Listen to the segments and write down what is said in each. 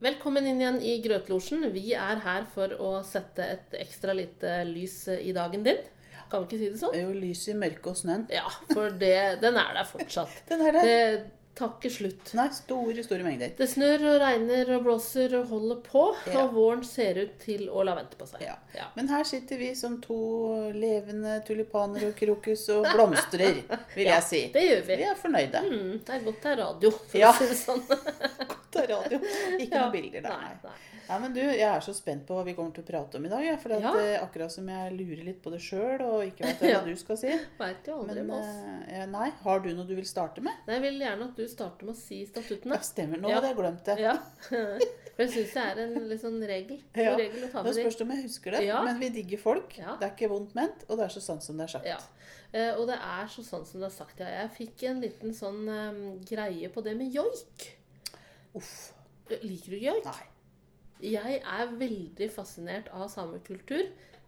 Velkommen inn igjen i Grøtlosjen. Vi er her for å sette et ekstra lite lys i dagen din. Kan vi ikke si det sånn? Det er Jo, lys i mørket og snøen. Ja, for det, den er der fortsatt. Den er der. Det tar ikke slutt. Nei, store, store mengder. Det snør og regner og blåser og holder på, Ja. og våren ser ut til å la vente på seg. Ja. Ja. Men her sitter vi som to levende tulipaner og krokus og blomstrer, vil Ja, jeg si. Det gjør vi. Vi er fornøyde. Mm, det er godt det er radio, for Ja. å si det sånn. Av radio. Ikke Ja. noen bilder der, Nei, nei. nei. Men du, Jeg er så spent på hva vi kommer til å prate om i dag. Ja, for Ja. eh, akkurat som jeg lurer litt på det sjøl og ikke vet hva du skal si. Veit jo aldri Men med oss. eh, nei, har du noe du vil starte med? Nei, Jeg vil gjerne at du starter med å si statuttene. Ja, stemmer. Nå hadde jeg glemt det. Ja. For jeg syns det er en litt sånn regel. Ja. regel å ta med Nå spørs det om jeg husker det. Ja. Men vi digger folk. Ja. Det er ikke vondt ment, og det er så sant som det er sagt. Ja. Eh, og det er så sånn som det er sagt, ja. Jeg fikk en liten sånn eh, greie på det med joik. Uff. Liker du joik? Nei. Jeg er veldig fascinert av samekultur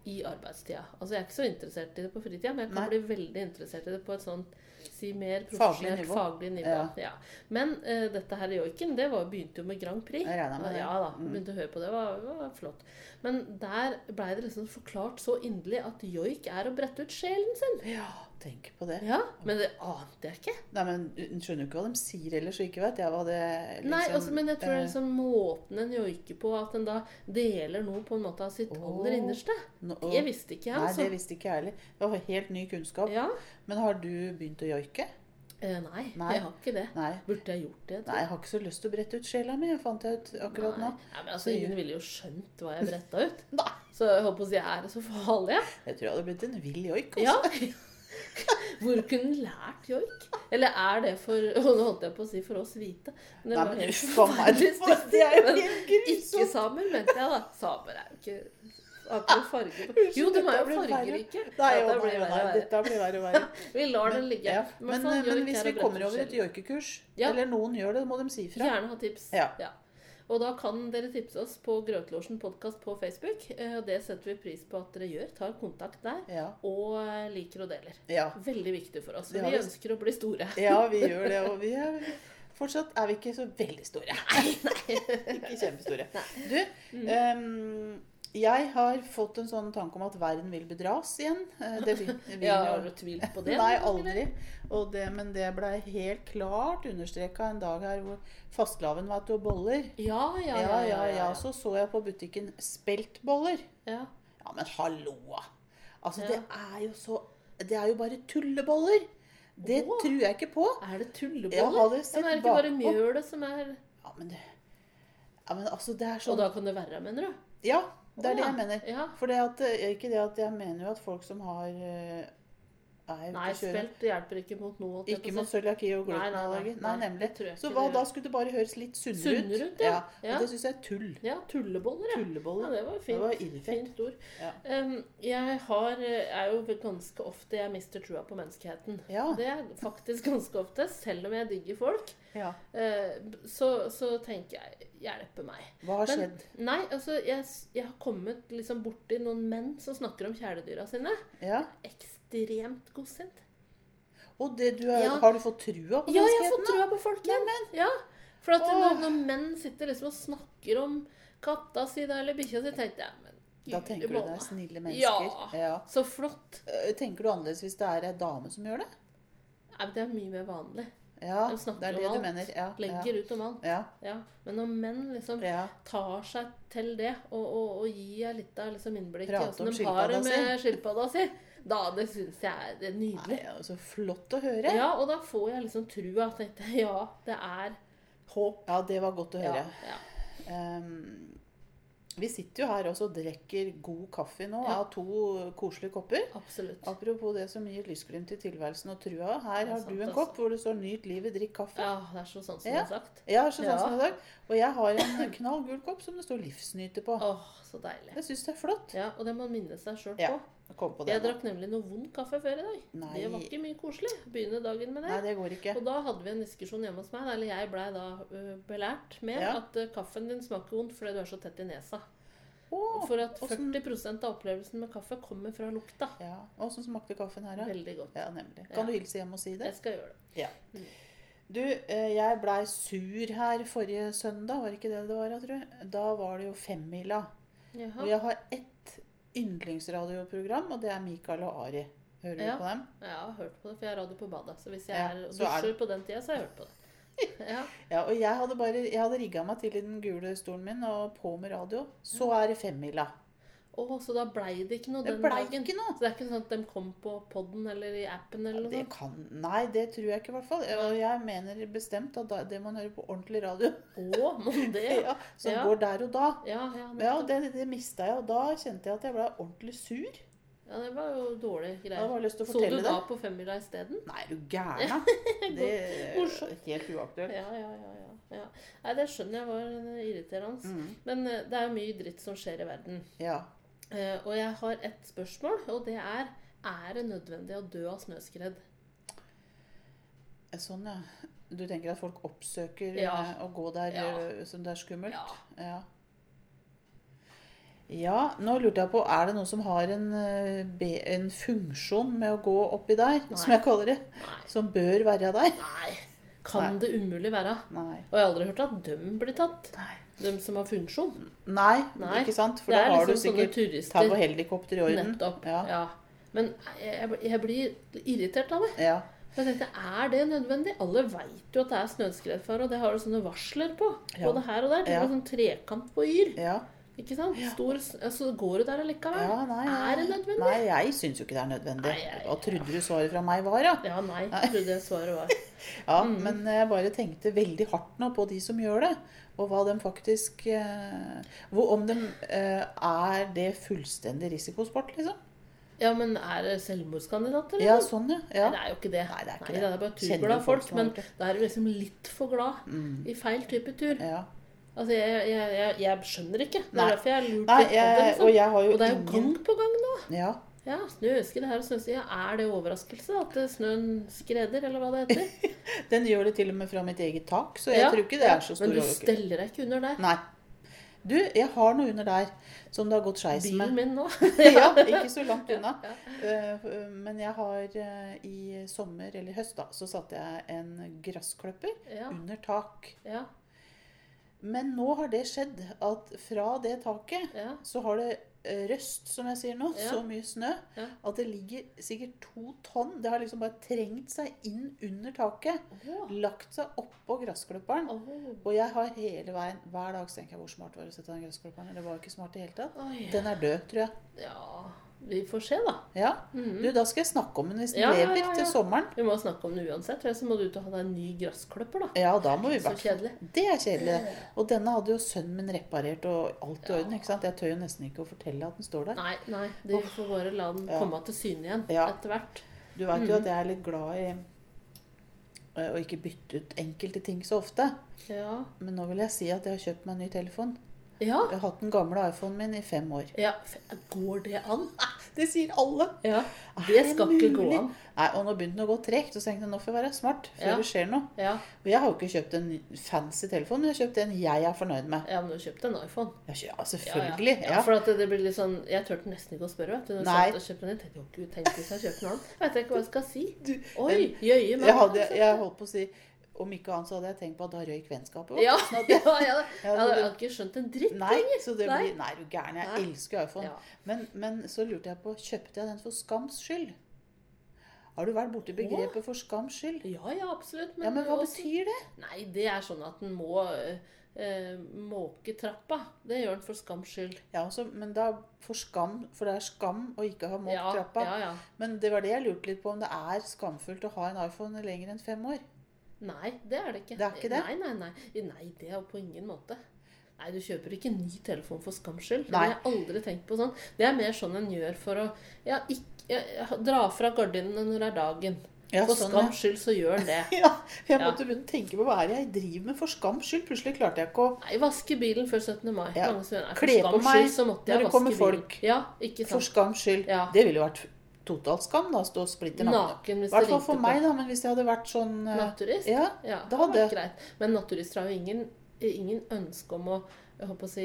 i arbeidstida. Altså Jeg er ikke så interessert i det på fritida, men jeg kan Nei. bli veldig interessert i det på et sånn si mer Faglig nivå. faglig nivå. Ja. Ja. Men uh, dette her joiken, det var, begynte jo med Grand Prix. Jeg regner med det. Ja da, Mm. begynte å høre på det. Det var, var flott. Men der blei det liksom forklart så inderlig at joik er å brette ut sjelen sin. Ja, tenk på det. Ja, Men det ante jeg ikke. Nei, men Hun skjønner jo ikke hva de sier ellers, og ikke vet jeg hva det liksom, Nei, altså, men jeg tror det er eh, liksom måten en joiker på, at en da deler noe på en måte av sitt aller innerste. nå- Det visste ikke jeg, Altså. Nei, altså. det visste ikke jeg heller. Det var helt ny kunnskap. Ja. Men har du begynt å joike? Eh, nei, Nei. jeg har ikke det. Nei. Burde jeg gjort det? Nei, jeg har ikke så lyst til å brette ut sjela mi, fant jeg ut akkurat Nei. nå. Nei, men altså, Ingen ville jo skjønt hva jeg bretta ut. Nei. Så jeg håper å si er det så farlig. jeg. Jeg tror jeg hadde blitt en vill joik. Ja. Hvor kunne den lært joik? Eller er det for Nå holdt jeg på å si for oss hvite. Men det Nei, men uff a meg. Det er jo Ikke samer, mente jeg, da. Samer er jo ikke har ikke farge på Jo, de er jo fargerike. Nei, Ja, nei, nei, dette blir verre og verre. Vi lar den ligge. Ja. Men, Men, eh, men hvis vi kommer over et joikekurs, Ja. eller noen gjør det, må de si ifra. Gjerne ha tips. Ja. Og da kan dere tipse oss på Grøtlosjen podkast på Facebook. Eh, Det setter vi pris på at dere gjør. Tar kontakt der. Ja. Og eh, liker og deler. Ja. Veldig viktig for oss. Vi vi- ønsker å bli store. ja, vi gjør det. Og vi er Fortsatt er vi ikke så veldig store. Nei, ikke kjempestore. Du, Mm. ehm, jeg har fått en sånn tanke om at verden vil bedras igjen. Eh, Det vil, vil Ja, Har du tvilt på det? Nei, aldri. Og det, men det blei helt klart understreka en dag her hvor fastelavn var til og boller. Ja, ja, Ja, ja, ja. Så så jeg på butikken speltboller. ja. Ja, men halloa! Altså, Ja. det er jo så Det er jo bare tulleboller. Det Åh. tror jeg ikke på. Er det tulleboller? Jeg men er det ikke bare mjølet som er Ja, men det Ja, men altså, det er Og sånn da kan det være, mener du? Ja, det er det jeg mener. For det at, eh, ikke det at jeg mener jo at folk som har eh, er Nei, spelt hjelper ikke mot noe. Ikke mot cøliaki og glutenallergi. nei, nei. Nei, nei, nemlig. det Så hva, da skulle det bare høres litt sunnere ut. Ut, ja. Ja. Og det syns jeg er tull. Ja, tulleboller, ja. tulleboller. Ja, det var Det fint. var ille fint. Ord. Ja. Um, jeg har, er jo ganske ofte Jeg mister trua på menneskeheten. Ja. Det er faktisk ganske ofte. Selv om jeg digger folk, ja. uh, så, så tenker jeg Hjelpe meg. Hva har Men- skjedd? Nei, altså, jeg, jeg har kommet liksom borti noen menn som snakker om kjæledyra sine. Ja. Ekstremt godsint. Og det du er, Ja. har du fått trua på Ja, jeg har fått trua på folk igjen. Ja, for at når, når menn sitter liksom og snakker om katta si da, eller bikkja si, tenkte jeg men Da tenker du det er snille mennesker. Ja. Så flott. Eh, Tenker du annerledes hvis det er ei dame som gjør det? Nei, det er mye mer vanlig. Ja, De snakker det er om det du alt. mener. Ja, Legger ut om alt. ja, Ja. Men når menn liksom ja. tar seg til det, og, og, og gir litt av liksom innblikk i åssen om har det med skilpadda si, da det syns jeg er det er nydelig. Nei, ja, så flott å høre. Ja, og da får jeg liksom trua. Tenkte jeg, ja, det er håp. Ja, det var godt å høre. ja. Ehm, vi sitter jo her også og drikker god kaffe nå Ja. av to koselige kopper. Absolutt. Apropos det som gir lysglimt i tilværelsen og trua. Her er har du en også. kopp hvor det står 'Nyt livet, drikk kaffe'. Ja, det er så sånn som Ja. du har sagt. Ja, så sånn Ja. som har sagt Og jeg har en knallgul kopp som det står 'Livsnyter' på. Åh, så deilig. Jeg syns det er flott. Ja, Og det må man minne seg sjøl Ja, på. Jeg kom på det Jeg drakk nemlig noe vond kaffe før i dag. Nei. Det var ikke mye koselig. Begynne dagen med det. Nei, det går ikke. Og da hadde vi en diskusjon hjemme hos meg, eller jeg blei da belært med Ja. at kaffen din smaker vondt fordi du er så tett i nesa. Oh, For at 40% av opplevelsen med kaffe kommer fra lukta. ja. Åssen smakte kaffen her, da? Veldig godt. Ja, nemlig. Kan Ja. du hilse hjem og si det? Jeg skal gjøre det. Ja. Du, eh, jeg blei sur her forrige søndag, var det ikke det det var? jeg tror? Da var det jo femmila. Og jeg har ett yndlingsradioprogram, og det er Mikael og Ari. Hører du på dem? Ja, jeg har hørt på det, for jeg har radio på badet. Så hvis jeg Ja, er er dusjer på den tida, så har jeg hørt på det. Ja. Ja, og jeg hadde bare, jeg hadde rigga meg til i den gule stolen min og på med radio. Så er det femmila. Å, så da blei det ikke noe Det den dagen? ikke noe. Så det er ikke sånn at de kom på poden eller i appen eller noe Det sånt? kan, nei, det tror jeg ikke i hvert fall. Og jeg mener bestemt at det må man høre på ordentlig radio. Oh, det? Ja, som Ja. går der og da. Ja, ja, Ja, det, det mista jeg, og da kjente jeg at jeg ble ordentlig sur. ja, det var jo dårlig greie. Så du da det. på femmila isteden? Nei, du gæren. Det er helt uaktuelt. Ja, ja, ja, ja, ja. Nei, det skjønner jeg var irriterende. Mm. Men eh, det er jo mye dritt som skjer i verden. Ja. Eh, og jeg har et spørsmål, og det er Er det nødvendig å dø av snøskred? Sånn, ja. Du tenker at folk oppsøker Ja. eh, å gå der Ja. eh, som det er skummelt? Ja. Ja. Ja, nå lurte jeg på, er det noen som har en, eh, en funksjon med å gå oppi der, som jeg kaller det, Nei. som bør være der? Nei. Kan det umulig være? Nei. Og jeg har aldri hørt at de blir tatt. Nei. De som har funksjon. Nei, Nei. ikke sant? For da har liksom du sikkert tatt ta på helikopter i orden. Nettopp. Ja. Ja. Men jeg, jeg blir irritert av det. Ja. Jeg tenkte, Er det nødvendig? Alle veit jo at det er snøskredfare, og det har du sånne varsler på. Ja. Både her og der. Det Ja. er sånn trekant på Yr. Ja. Ikke sant? Stor, altså går du der allikevel. ja, nei, Er det nødvendig? Nei, jeg syns jo ikke det er nødvendig. Nei, Hva trodde du svaret fra meg var, da? Ja, nei, trodde jeg svaret var. Ja, Mm. men jeg bare tenkte veldig hardt nå på de som gjør det. Og hva de faktisk eh, Om de eh, Er det fullstendig risikosport, liksom? Ja, men er det selvmordskandidater? Ja, eller? sånn, ja. ja. Nei, det er jo ikke det. Nei, det er ikke Nei, det. det er bare turglade folk folk. Men da er du liksom litt for glad Mm. i feil type tur. ja. Altså, jeg, jeg, jeg, jeg skjønner ikke. Det er derfor jeg har lurt Nei, på det. Liksom. og jeg har jo Og det er jo ingen gang på gang nå. Ja. Ja, snøskred her og snøskred. Ja, er det overraskelse at snøen skreder, eller hva det heter? Den gjør det til og med fra mitt eget tak, så jeg Ja, tror ikke det er så stor Men du steller deg ikke under der. Nei. Du, jeg har noe under der som det har gått skeis Bilen min nå. ja, ikke så langt unna. Eh, Men jeg har eh, i sommer, eller i høst, da, så satte jeg en gressklipper Ja, under tak. ja, Men nå har det skjedd at fra det taket ja. så har det eh, røst, som jeg sier nå, Ja. så mye snø Ja. at det ligger sikkert to tonn. Det har liksom bare trengt seg inn under taket. Åh, Lagt seg oppå gressklipperen. Oh. Og jeg har hele veien, hver dag tenker jeg hvor smart var det å sette den gressklipperen. Det var ikke smart i det hele tatt. Oi. Den er død, tror jeg. Ja, vi får se, da. Ja. Mhm. Du, da skal jeg snakke om den hvis den Ja, lever ja, ja. til sommeren. Vi må snakke om den uansett, så må du ut og ha deg en ny gressklipper, da. Ja, da må vi Så kjedelig. Det er kjedelig. Og denne hadde jo sønnen min reparert og alt i orden. ikke sant? Jeg tør jo nesten ikke å fortelle at den står der. Nei, nei, Du får bare la den komme til syne igjen Ja. etter hvert. Du veit -hmm. jo at jeg er litt glad i eh, å ikke bytte ut enkelte ting så ofte. Ja. Men nå vil jeg si at jeg har kjøpt meg en ny telefon. Ja. Jeg har hatt den gamle iPhonen min i fem år. ja. Går det an? Det sier alle! Ja. Det skal ikke gå an. Nei, Og nå begynte den å gå tregt, og så tenkte jeg nå får jeg være smart før Ja. det skjer noe. Ja. Og jeg har jo ikke kjøpt en fancy telefon, men jeg har kjøpt en jeg er fornøyd med. ja, men du har kjøpt en iPhone. Ja, selvfølgelig. ja Ja. Ja, for det blir litt sånn Jeg turte nesten ikke å spørre. vet du. Når Nei. jeg kjøpte den, tenkte jeg, «Å, Gud, tenk hvis jeg kjøper en annen. Vet jeg ikke hva jeg skal si. Oi, jøye meg. Jeg, hadde, jeg holdt på å si Om ikke annet så hadde jeg tenkt på at da røyk vennskapet vårt. Ja, ja, ja, Ja, jeg hadde ikke skjønt en dritt. Nei, så det Nei. blir Nei, du gæren. Jeg Nei. elsker iPhone. Ja. Men, men så lurte jeg på Kjøpte jeg den for skams skyld? Har du vært borti begrepet for skams skyld? Ja, ja, absolutt. Ja, men hva også- betyr det? Nei, det er sånn at en må eh, måke trappa. Det gjør den for skams skyld. Ja, altså, men da for skam, for det er skam å ikke ha måkt Ja, trappa. ja, ja. Men det var det jeg lurte litt på, om det er skamfullt å ha en iPhone lenger enn fem år. Nei, det er det ikke. Det er ikke det? Nei, nei, nei. Nei, det er på ingen måte. Nei, du kjøper ikke ny telefon for skams skyld. Det har jeg aldri tenkt på sånn. Det er mer sånn en gjør for å ja, ikke, ja, dra fra gardinene når det er dagen. Ja, for sånn, skams skyld så gjør det. Ja, jeg måtte begynne å tenke på hva er det jeg driver med for skams skyld. Plutselig klarte jeg ikke å Nei, vaske bilen før 17. mai. Ja. Mange som nei, Kle for på meg skyld så måtte jeg når det kommer folk. Ja, ikke For skams skyld. Det ville jo vært totalt skam, da. Stå splitter naken. I hvert fall for meg, da. Men hvis jeg hadde vært sånn uh, Naturist? Ja, Ja, det hadde greit. Men naturister har jo ingen, ingen ønske om å jeg håper å si,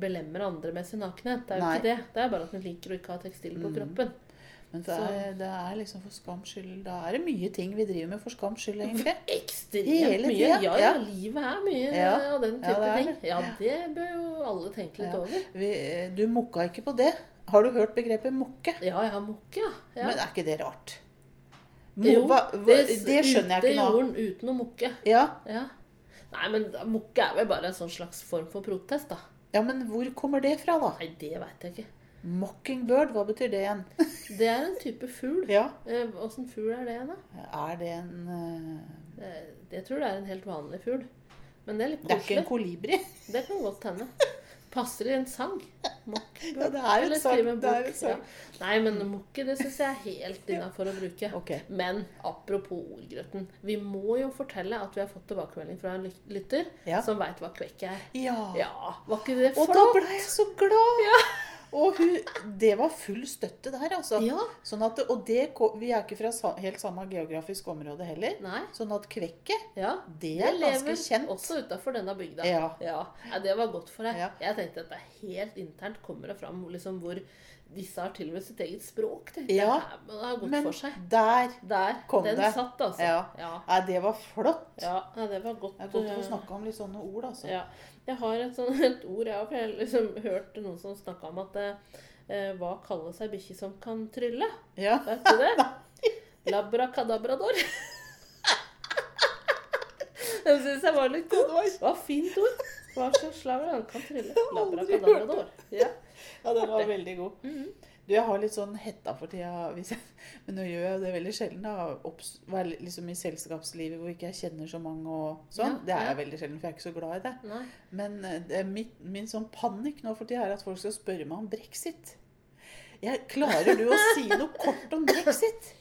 belemre andre med sin nakenhet. Det er jo Nei. ikke det. Det er bare at hun liker å ikke ha tekstil på Mm. kroppen. Men det er, det er liksom for skams skyld Da er det mye ting vi driver med for skams skyld, egentlig. Ekstremt Hele mye. Ja, ja, ja. livet er mye Ja. av den Ja, type er ting. Ja, det bør jo alle tenke litt Ja. over. Vi, du mokka ikke på det. Har du hørt begrepet mokke? Ja, jeg har mokke, ja. ja. Men er ikke det rart? Mo, Jo, hva, hva, det, skjønner jeg ikke nå. jorden uten å mokke. Ja, Ja. Nei, men mokke er vel bare en sånn slags form for protest, da. ja, men hvor kommer det fra, da? Nei, det veit jeg ikke. Mockingbird, hva betyr det igjen? Det er en type fugl. Ja, Eh, Åssen fugl er det, da? Er det en uh... det, Jeg tror det er en helt vanlig fugl. Men det er litt koselig. Det er ikke en kolibri? Det kan godt hende. Passer i en sang. Mokk. Ja, det er en sang, det er en sang. Ja. Nei, men mokke, det syns jeg er helt innafor å bruke. Okay. Men apropos ordgrøten. Vi må jo fortelle at vi har fått tilbakemelding fra en lytter Ja. som veit hva kvekk er. Ja. Ja, var ikke det Og da ble jeg så glad! Og hun, det var full støtte der, altså. Ja. Sånn at, og det, vi er ikke fra helt samme geografisk område heller. Nei. Sånn at kvekket, Ja. det er ganske lever kjent. også utafor denne bygda. Ja. Ja. Det var godt for deg. Jeg tenkte at det er helt internt kommer det fram liksom, hvor disse har til og med sitt eget språk. Tenkte. Ja. jeg. Det har gått Men for seg. der Der. kom den det. satt, altså. Ja. Ja. Nei, det var flott. Ja, nei, det var godt. Det er godt å få eh, snakke om litt sånne ord, altså. Ja. Jeg har et, sånt, et ord, jeg har liksom hørt noen som snakka om at eh, hva kalles ei bikkje som kan trylle? Ja. Vet du det? Labrakadabrador. Den syns jeg var litt god. Det var fint ord. Hva slags slag han kan trylle? Labrakadabrador. Ja. Ja, den var veldig god. Mhm. Du, jeg har litt sånn hetta for tida, jeg, men nå gjør jeg det veldig sjelden. da, opps- Være liksom i selskapslivet hvor ikke jeg kjenner så mange og sånn. Ja, det er jeg veldig sjelden, for jeg er ikke så glad i det. Nei. Men eh, det mitt, min sånn panikk nå for tida er at folk skal spørre meg om brexit. Jeg, klarer du å si noe kort om brexit?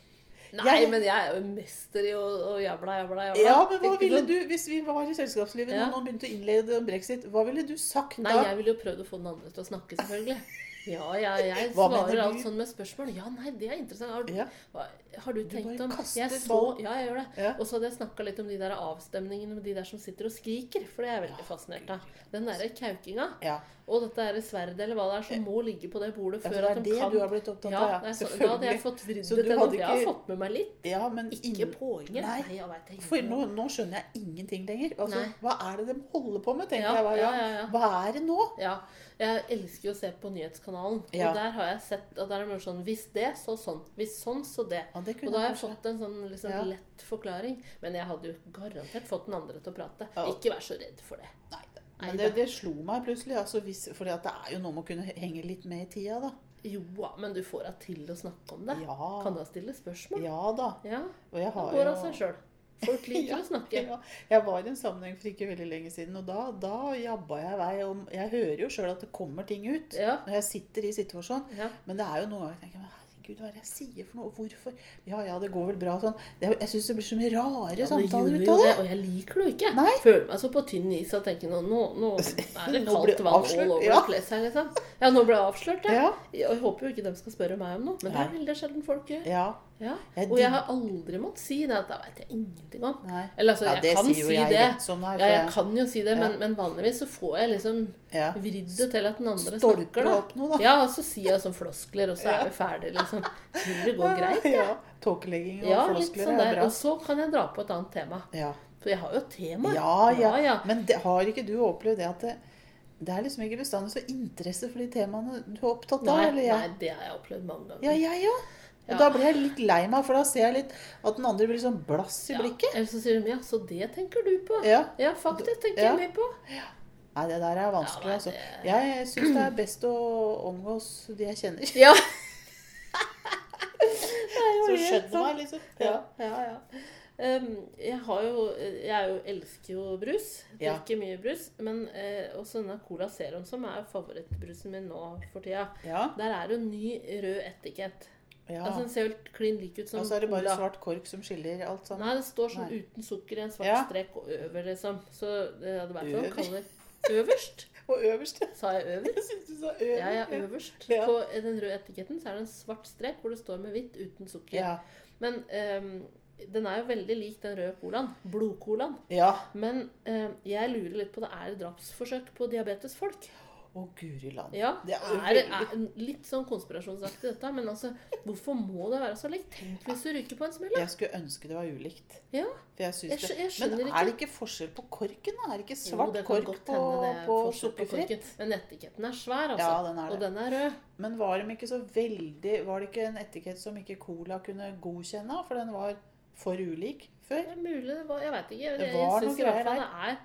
Nei, Jeg- men jeg er jo mester i å, å jabla, jabla, jabla. Ja, men hva ville du, hvis vi var i selskapslivet Ja. og noen begynte å innlede om brexit, hva ville du sagt da? Nei, jeg ville jo prøvd å få den andre til å snakke, selvfølgelig. Ja, ja, jeg Hva svarer alt sånn med spørsmål. Ja, nei, det er interessant. Har, Ja. hva, har du Du tenkt om jeg så. Ja, jeg gjør det. Ja. Og så hadde jeg snakka litt om de der avstemningene med de der som sitter og skriker. For det er jeg veldig fascinert av. Den derre kaukinga. Ja. Og dette er sverdet eller hva det er som må ligge på det bordet før det at er de det kan du har blitt opptatt av, ja. nei, så, Da hadde jeg fått vridd det til noe. Jeg har fått med meg litt. ja, men Ikke ingen- poenget. Nei. Nei, jeg vet ikke. For nå, nå skjønner jeg ingenting lenger. Altså, hva er det de holder på med, tenker jeg hver ja, gang. Hva er det nå? Ja, jeg elsker jo å se på Nyhetskanalen. Ja. Og der har jeg sett og der er det sånn Hvis det, så sånn. Hvis sånn, så det. Ja, det Og da har jeg fått en sånn liksom, Ja. lett forklaring. Men jeg hadde jo garantert fått den andre til å prate. Ikke vær så redd for det. Nei, det- men det, det slo meg plutselig. Altså, hvis, fordi det er jo noe med å kunne henge litt med i tida, da. Jo men du får henne til å snakke om det. Ja. Kan da stille spørsmål? Ja da. Ja. Og jeg Det går jo av seg sjøl. Folk liker å snakke. Ja, jeg var i en sammenheng for ikke veldig lenge siden, og da, da jabba jeg vei. om- Jeg hører jo sjøl at det kommer ting ut Ja. når jeg sitter i situasjonen. Ja. Men det er jo noen ganger jeg tenker herregud, hva er det jeg sier for noe? Hvorfor? Ja ja, det går vel bra sånn. Er- jeg syns det blir så mye rare Ja, samtaler ut av det. Og jeg liker det jo ikke. Nei. Føler meg så på tynn is og tenker nå, nå, nå er det kaldt vann all over ja. place her, liksom. Ja, nå ble jeg avslørt, jeg. Ja. Ja, Jeg håper jo ikke de skal spørre meg om noe, men det er veldig sjelden folk gjør. Ja. Ja. Og jeg har aldri måttet si det, at da vet jeg ingenting om. Nei. Eller altså, Ja, jeg kan si jeg det. Sånn her, er, Ja, jeg kan jo si det, men, Ja. men vanligvis så får jeg liksom Ja. vridd det til at den andre Stolper snakker, da. opp noe, da. Ja, og så sier jeg sånn floskler, og så Ja. er vi ferdige, liksom. Det går greit, jeg. Ja. Tåkelegging og Ja, floskler sånn er bra. Og så kan jeg dra på et annet tema. Ja. For jeg har jo et tema. Ja, ja. ja, ja. Men det, har ikke du opplevd det at det, det er liksom ikke bestandig så interesse for de temaene du er opptatt av? Nei, nei, det har jeg opplevd mange ganger. Ja, òg. Ja. Og da blir jeg litt lei meg, for da ser jeg litt at den andre blir sånn blass i Ja, blikket. Eller så sier de ja, så det tenker du på? Ja. Ja, faktisk tenker Ja. jeg mye på. Nei, det der er vanskelig, Ja, altså. Jeg syns det er best å omgås de jeg kjenner. Ja. Så skjønner meg, liksom. Ja, ja, ja. Um, jeg har jo Jeg er jo, elsker jo brus. Ja. Mye brus. Men eh, også denne Cola Serum, som er favorittbrusen min nå for tida, Ja. der er det jo ny rød etikett. Ja. Altså Den ser jo klin lik ut som Og så er det bare Cola. svart kork som skiller alt sammen. Nei, det står sånn Nei. uten sukker i en svart Ja. strek og over, liksom. Så det hadde vært sånn. Øver. kaller Øverst? Og øverst Sa jeg øver? Jeg synes du sa øverst. Ja, ja, øverst. Ja. På den røde etiketten så er det en svart strek hvor det står med hvitt uten sukker. Ja. Men ehm, den er jo veldig lik den røde colaen. Blodcolaen. ja. Men ehm, jeg lurer litt på det. Er det drapsforsøk på diabetesfolk? Å, guri land. Ja, Det det er er, litt sånn konspirasjonsaktig dette, men altså, hvorfor må det være så likt? Tenk hvis du ryker på en smell. Jeg skulle ønske det var ulikt. Ja, jeg Jeg det. jeg Men er det ikke forskjell på korken? da? Er det ikke jo, svart det kan kork på, det på sukkerfritt? Men etiketten er svær, altså. Ja, den er det. Og den er rød. Men var de ikke så veldig Var det ikke en etikett som ikke Cola kunne godkjenne? For den var for ulik før? Det er mulig det var Jeg veit ikke. Det Jeg, var jeg syns i hvert fall det er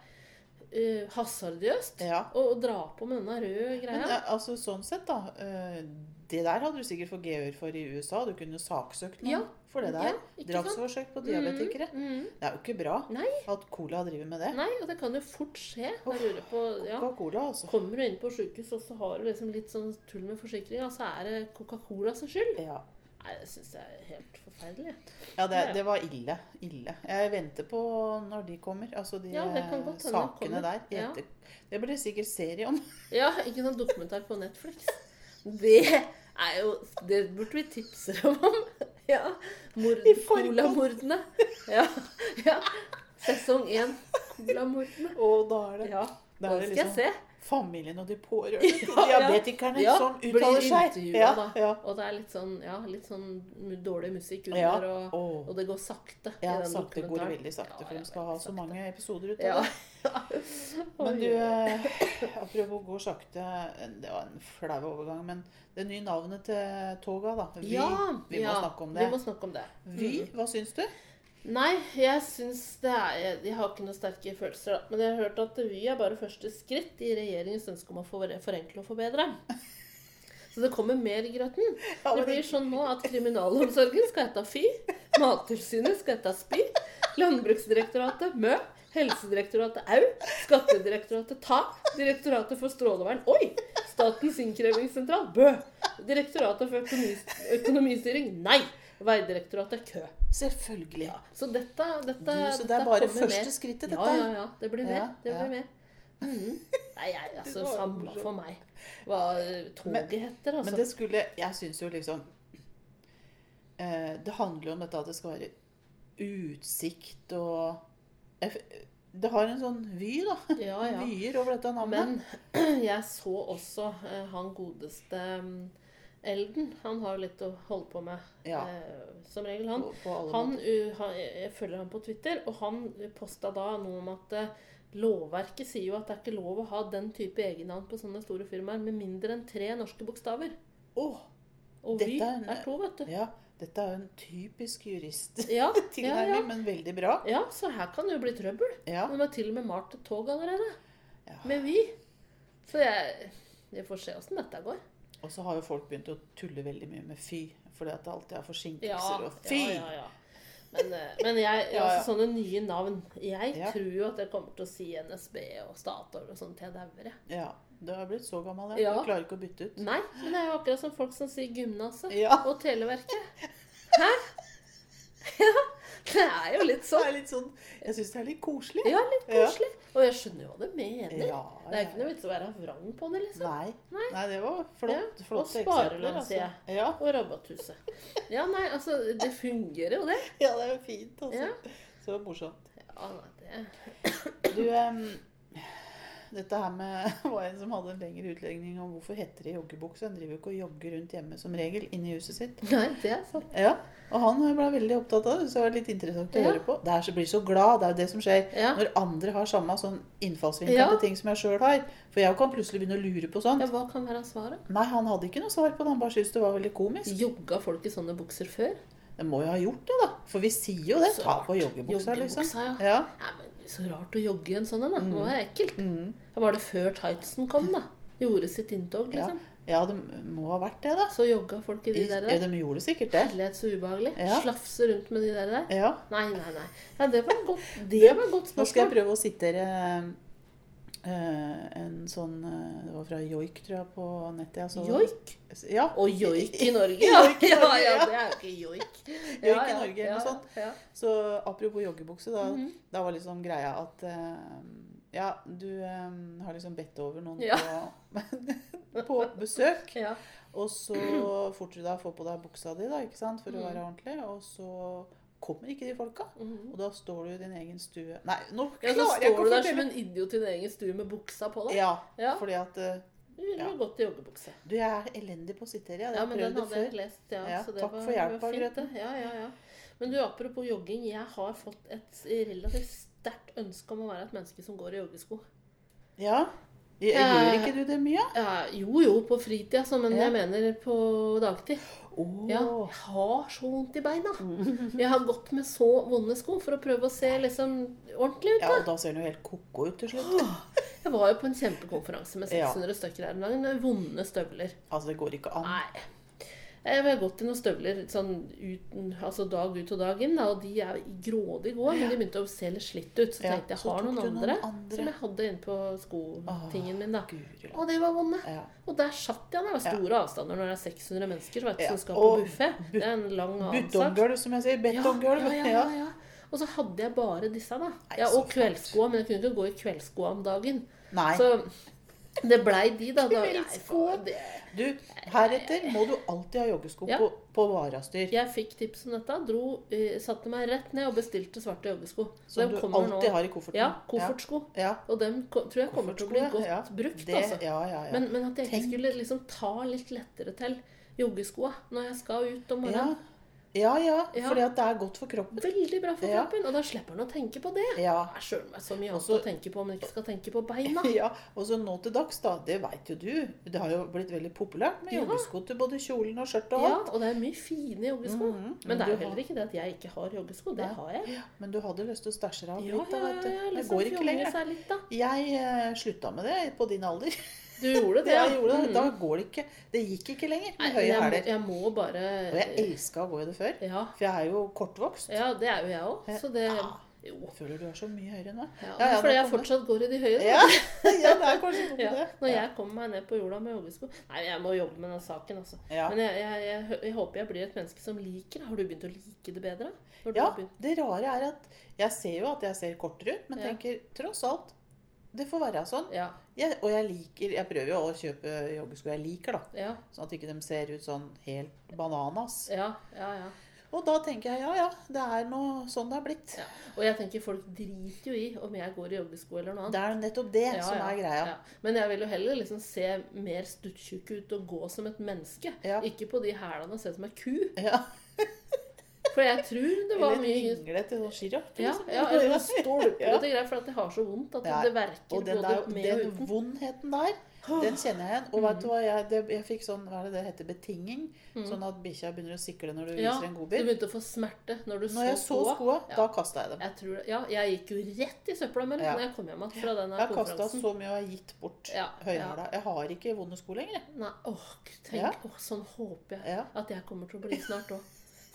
uh, hasardiøst Ja. å, å dra på med denne røde greia. Men eh, altså, sånn sett, da. eh, Det der hadde du sikkert fått gr for i USA. Du kunne saksøkt noen Ja. for det der. Ja. Drapsforsøk på diabetikere. Mm, mm. Det er jo ikke bra Nei. at Cola driver med det. Nei, og det kan jo fort skje. Oh, på ja. Coca-Cola, altså. Kommer du inn på sjukehus, og så har du liksom litt sånn tull med forsikringa, så er det Coca-Cola sin skyld. Ja. Nei, det syns jeg er helt forferdelig. Ja, det, det var ille. Ille. Jeg venter på når de kommer. Altså de Ja, godt sakene der. Ja. Det blir sikkert serie om. Ja, ikke noen dokumentar på Netflix. Det er jo Det burde vi tipse dem om. Ja. Mord. Colamordene. Ja. ja. Sesong én. Colamordene. Og da er det, Ja. da Da skal jeg liksom se. Familien og de pårørende Ja, diabetikerne Ja, som uttaler seg. Ja, ja. Og det er litt sånn, ja, litt sånn dårlig musikk under, og, og det går sakte. Ja, sakte går det veldig sakte, for de skal ha så mange episoder ut av Ja. det. Men du, eh, apropos gå sakte Det var en flau overgang, men det nye navnet til toga, da. Vi, ja, vi må snakke om Vi det. snakke om det. Vi, Mm. hva syns du? Nei, jeg syns det er jeg, jeg har ikke noen sterke følelser, da. Men jeg har hørt at Vy er bare første skritt i regjeringens ønske om å forenkle og forbedre. Så det kommer mer i grøten. Det blir sånn nå at kriminalomsorgen skal hete Fy, Mattilsynet skal hete Spy, Landbruksdirektoratet Mø, Helsedirektoratet Au, Skattedirektoratet Ta, Direktoratet for strålevern Oi! Statens innkrevingssentral Bø, Direktoratet for økonomi, økonomistyring Nei! Veidirektoratet Kø. Selvfølgelig. Ja, så dette, dette, Du, så det dette er bare første med. skrittet, dette. ja, ja. Det blir. Ja, det ja. blir med. Mhm. Nei, jeg, altså, morsomt. for meg. Hva eh, toget heter, altså. Men det skulle Jeg syns jo liksom eh, Det handler jo om dette at det skal være utsikt og jeg Det har en sånn vy, da. Ja, ja. Vyer over dette navnet. Men jeg så også eh, han godeste mm, Elden. Han har jo litt å holde på med, Ja. eh, som regel, han. på, på Han, uh, han, jeg følger han på Twitter, og han posta da noe om at uh, lovverket sier jo at det er ikke lov å ha den type egennavn på sånne store firmaer med mindre enn tre norske bokstaver. Oh, Og vi Vy er er to, vet du. ja, dette er jo en typisk juristtilnærming, Ja, ja, men veldig bra. ja, så her kan det jo bli trøbbel. Ja. De har til og med malt et tog allerede. Ja. Med Vy. Så jeg, jeg får se åssen dette går. Og så har jo folk begynt å tulle veldig mye med fy, fordi at det alltid er Ja, forsinkelser og fy. ja, ja, ja. Men, eh, men jeg, Ja, ja. altså sånne nye navn Jeg Ja. tror jo at jeg kommer til å si NSB og Statoil og sånn til jeg dauer. Ja, du har blitt så gammel, jeg. Ja. Du klarer ikke å bytte ut. Nei, men det er jo akkurat som folk som sier gymnaset Ja. og Televerket. Hæ? Ja, er jo litt sånn. er litt sånn Jeg syns det er litt koselig. Ja, litt Ja. koselig. Og jeg skjønner jo hva du mener. Ja, Det er ikke noe vits å være vrang på det, liksom. Nei. Nei. Nei, det var flott. Ja, og sier Altså. Ja. Og Rabatthuset. Ja, nei, altså, det fungerer jo, det. ja, det er jo fint. Altså. Ja. Så morsomt. Ja, nei, det Du, em, dette her med var en som hadde en lengre utlegning om hvorfor heter det joggebukse. Han driver jo ikke og jogger rundt hjemme som regel inni huset sitt. Nei, det er sant. Ja, Og han ble veldig opptatt av det, så det var litt interessant å Ja. høre på. Det er så blir så glad, det er jo det som skjer. Ja. Når andre har samme sånn innfallsvinkel Ja. til ting som jeg sjøl har. For jeg kan plutselig begynne å lure på sånt. Ja, hva kan være svaret? Nei, han hadde ikke noe svar på det, han bare syntes det var veldig komisk. Jogga folk i sånne bukser før? Det må jo ha gjort det, da. For vi sier jo det. Ta på joggebuksa, liksom. Ja. Ja. Ja, men Så rart å jogge i en sånn en. Det var være ekkelt. Mm. Var det før tightsen kom, da. Gjorde sitt inntog, liksom. ja, det må ha vært det, da. Så jogga folk i de der. Ja, de gjorde sikkert det. Herlighet, så ubehagelig. Ja. Slafse rundt med de der. der. Ja. Nei, nei, nei. Ja, det var et godt, det var et godt Nå skal jeg prøve å sitere eh, en sånn eh, Det var fra Joik, tror jeg, på nettet. jeg så- Joik? Ja. Og joik i Norge, ja. Joik i ja, Norge, ja, det er jo ikke joik. Joik i Norge, eller noe sånt. Så apropos joggebukse, da, Mhm. da var liksom greia at eh, Ja, du eh, har liksom bedt over noen på, på besøk. Og så forter du deg å få på deg buksa di, da, ikke sant, for å Mhm. være ordentlig. Og så kommer ikke de folka. Mhm. Og da står du i din egen stue Nei, nå ja, så klarer jeg står ikke du å der som en idiot i din egen stue med buksa på deg. Ja, Ja. fordi at eh, Du ville Ja. gått i joggebukse. Du, jeg er elendig på å sitere. Jeg Ja, har men den hadde jeg lest, ja. Ja, så det takk var, for hjelpa, Grete. Ja, ja, ja. Men du, apropos jogging. Jeg har fått et relativt sterkt ønske om å være et menneske som går i joggesko. Ja. Jeg, Eh, gjør ikke du det mye? Ja, jo, jo, på fritida, så, men Ja. jeg mener på dagtid. Oh. Ja, jeg har så vondt i beina. Jeg har gått med så vonde sko for å prøve å se liksom ordentlig ut. Ja, da. og da ser den jo helt ko-ko ut til slutt. Jeg var jo på en kjempekonferanse med Ja. stykker her en dag. Vonde støvler. Altså, det går ikke an. Nei. Jeg har gått i noen støvler sånn uten, altså dag ut og dag inn, og de er grådig gode, men de begynte å se litt slitt ut. Så tenkte jeg har noen du noen andre, andre. som jeg hadde inne på skotingen min. da. Guri. Og de var vonde. Og der satt jeg. Det var store avstander når det er 600 mennesker vet, som skal på buffé. Det er en lang annen sak. Som jeg sier. Betonggulv. Ja, ja, ja. Og så hadde jeg bare disse, da. Nei, Ja, og kveldsskoa, men jeg kunne ikke gå i kveldsskoa om dagen. Nei. Så det blei de, da. da nei, faen, det, Du, heretter må du alltid ha joggesko Ja. på, på varastyr. jeg fikk tips om dette, dro, uh, satte meg rett ned og bestilte svarte joggesko. Som Dem du alltid alltid har i kofferten. Ja, koffertsko. Ja. Og dem ko- tror jeg kommer til å bli godt ja. brukt. Det, altså. ja, ja, ja. Men, men at jeg ikke skulle liksom ta litt lettere til joggeskoa når jeg skal ut om ja. morgenen. Ja, ja. Ja. Fordi at det er godt for kroppen. Veldig bra for Ja. kroppen. Og da slipper han å tenke på det. Ja. Jeg skjønner meg så mye annet å tenke på om man ikke skal tenke på beina. Ja, og så nå til dags, da. Det veit jo du. Det har jo blitt veldig populært med Ja. joggesko til både kjolen og skjørtet og alt. Ja, og det er mye fine joggesko. Mhm. Men det er jo har- heller ikke det at jeg ikke har joggesko. Det har jeg. Ja, men du hadde lyst til å stæsje deg av litt, da, vet du. Det liksom går ikke lenger. litt. Jeg uh, slutta med det på din alder. Du gjorde det, Jeg gjorde det. Da går det ikke. Det gikk ikke lenger med høye hæler. jeg må bare Og jeg elska å gå i det før. Ja, For jeg er jo kortvokst. ja det er jo jeg òg. Så det Ja. Jo. Jeg føler du er så mye høyere meg. Ja, Ja, ja, fordi jeg fortsatt går i de høye. Ja, ja det er kanskje med Ja, det. når jeg kommer meg ned på jorda med joggesko Nei, jeg må jobbe med den saken, altså. Ja. Men jeg, jeg, jeg, jeg håper jeg blir et menneske som liker det. Har du begynt å like det bedre? Ja, det rare er at jeg ser jo at jeg ser kortere ut, men Ja. tenker tross alt det får være sånn. ja, Jeg, og jeg liker Jeg prøver jo å kjøpe joggesko jeg liker, da. ja, Sånn at ikke de ser ut sånn helt bananas. ja, ja, ja. Og da tenker jeg ja, ja, det er noe sånn det er blitt. ja. Og jeg tenker folk driter jo i om jeg går i joggesko eller noe annet. Det er nettopp det Ja, som ja, er greia. ja. Men jeg vil jo heller liksom se mer stuttjukk ut og gå som et menneske. Ikke på de hælene og se ut som ei ku. Ja. For jeg tror det var Eller mye vinglete sånn sjiraff. Ja, liksom. ja eller Ja. greier, for at jeg har så vondt at det verker Og den, både der, med og den uten. vondheten der, den kjenner jeg igjen. Og vet du hva, jeg, det, jeg fikk sånn, hva er det det heter, betinging. Sånn at bikkja begynner å sikle når du Mm. Ja, viser en du begynte å få smerte når du Når jeg så skoa, Ja. da kasta jeg dem. Jeg tror. Ja, jeg gikk jo rett i søpla med dem Ja. når jeg kom hjem fra denne Jeg har kasta så mye og har gitt bort Ja, høyhæla. Jeg har ikke vonde sko lenger. Nei, åh, tenk, åh, sånn håper jeg at jeg kommer til å bli snart òg.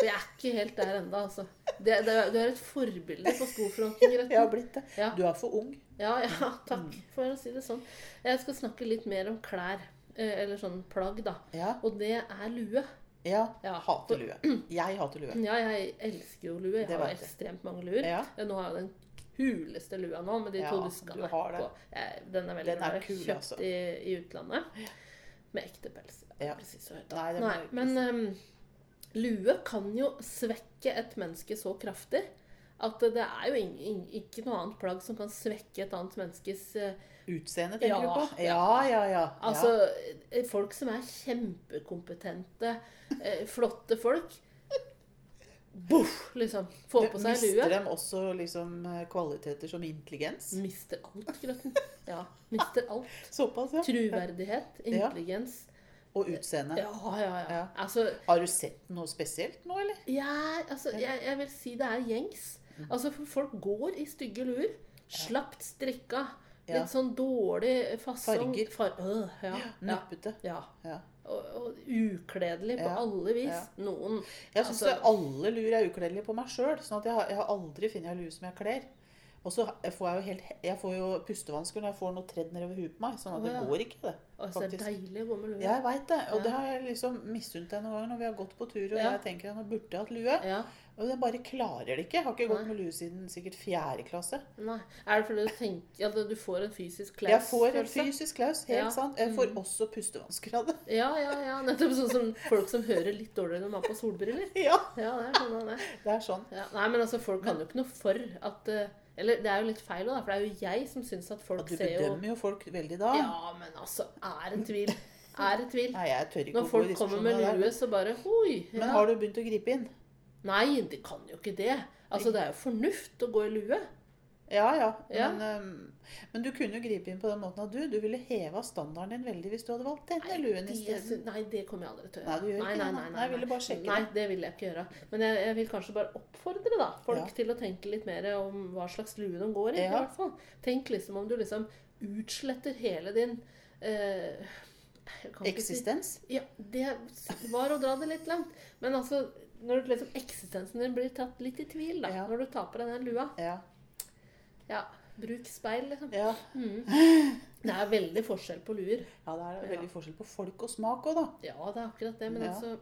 For jeg er ikke helt der ennå, altså. Det, det, du er et forbilde på skofronten, Grete. Jeg har blitt det. Ja. Du er for ung. Ja, ja, takk for å si det sånn. Jeg skal snakke litt mer om klær. eh, Eller sånn plagg, da. Ja. Og det er lue. ja. Ja. Hater lue. Jeg hater lue. Ja, jeg elsker jo lue. Jeg Det har ekstremt mange luer. Ja. Eh, Nå har jeg den huleste lua nå, med de Ja, to duskene du har det. på. Den er veldig Den er kul, Kjøpt altså. i, i utlandet. Med ekte pels. Er Ja. precis. Nei, det Nei, men ehm, lue kan jo svekke et menneske så kraftig at det er jo ikke noe annet plagg som kan svekke et annet menneskes eh, Utseende, tenker Ja, du på? Ja, ja, ja. Altså, eh, folk som er kjempekompetente, eh, flotte folk Boff, liksom. Få på seg lue. Mister de dem også liksom kvaliteter som intelligens? Mister alt, Grøten. Ja, mister alt. Såpass, ja. Truverdighet, intelligens. Og utseende. Ja, ja, ja. Altså, Har du sett noe spesielt nå, eller? Ja, altså jeg, jeg vil si det er gjengs. Mm. Altså, folk går i stygge luer. Slapt strikka. Litt sånn dårlig fasong. Farger. Far øh, ja, ja, Nuppete. ja. Ja. Og, og ukledelig på Ja, alle vis. ja. Noen Jeg syns Altså- alle lur er ukledelige på meg sjøl. Sånn at jeg har, jeg har aldri funnet ei lue som jeg kler. Og så får jeg jo helt Jeg får jo pustevansker når jeg får noe tredd nedover huet på meg. Sånn at Å, det går ikke, det. faktisk. det er deilig å gå med lue. Jeg veit det. Og Ja. det har jeg liksom misunt deg noen ganger når vi har gått på tur og Ja. jeg tenker at nå burde jeg hatt lue. Ja. Og jeg bare klarer det ikke. Jeg har ikke gått Nei. med lue siden sikkert fjerde klasse. Nei. Er det fordi du tenker at du får en fysisk klaus? Jeg får en fysisk klaus, helt Ja. sant. Jeg får Mm. også pustevansker av det. Ja, ja, ja. Nettopp sånn som folk som hører litt dårligere når man har på solbriller. Ja, Ja, det er sånn det er. sånn. Ja. Nei, men altså, folk kan jo ikke noe for at eh, Eller det er jo litt feil, da, for det er jo jeg som syns at folk ser jo Du bedømmer jo folk veldig da. Ja, men altså, er det tvil? Er det tvil? Nei, jeg tør ikke Når folk kommer med lue, så bare Hoi! Men har du begynt å gripe inn? Nei, de kan jo ikke det. Altså, det er jo fornuft å gå i lue. Ja, ja. Ja. Men, men du kunne jo gripe inn på den måten at du, du ville heva standarden din veldig hvis du hadde valgt denne luen isteden. nei, det kommer jeg aldri til å Nei, gjøre. du gjør ikke nei, det, nei, nei. nei, Nei, jeg ville bare sjekke Nei, det. vil jeg ikke gjøre. Men jeg, jeg vil kanskje bare oppfordre da, folk Ja. til å tenke litt mer om hva slags lue de går i. i hvert fall. Tenk liksom om du liksom utsletter hele din eh, Eksistens? si-? Ja, det var å dra det litt langt. Men altså, når liksom eksistensen din blir tatt litt i tvil, da, Ja. når du tar på deg den lua Ja. Bruk speil, liksom. Ja. Mm. Det er veldig forskjell på luer. ja, det er veldig forskjell på folk og smak òg, da. Ja, det er akkurat det, men Ja. altså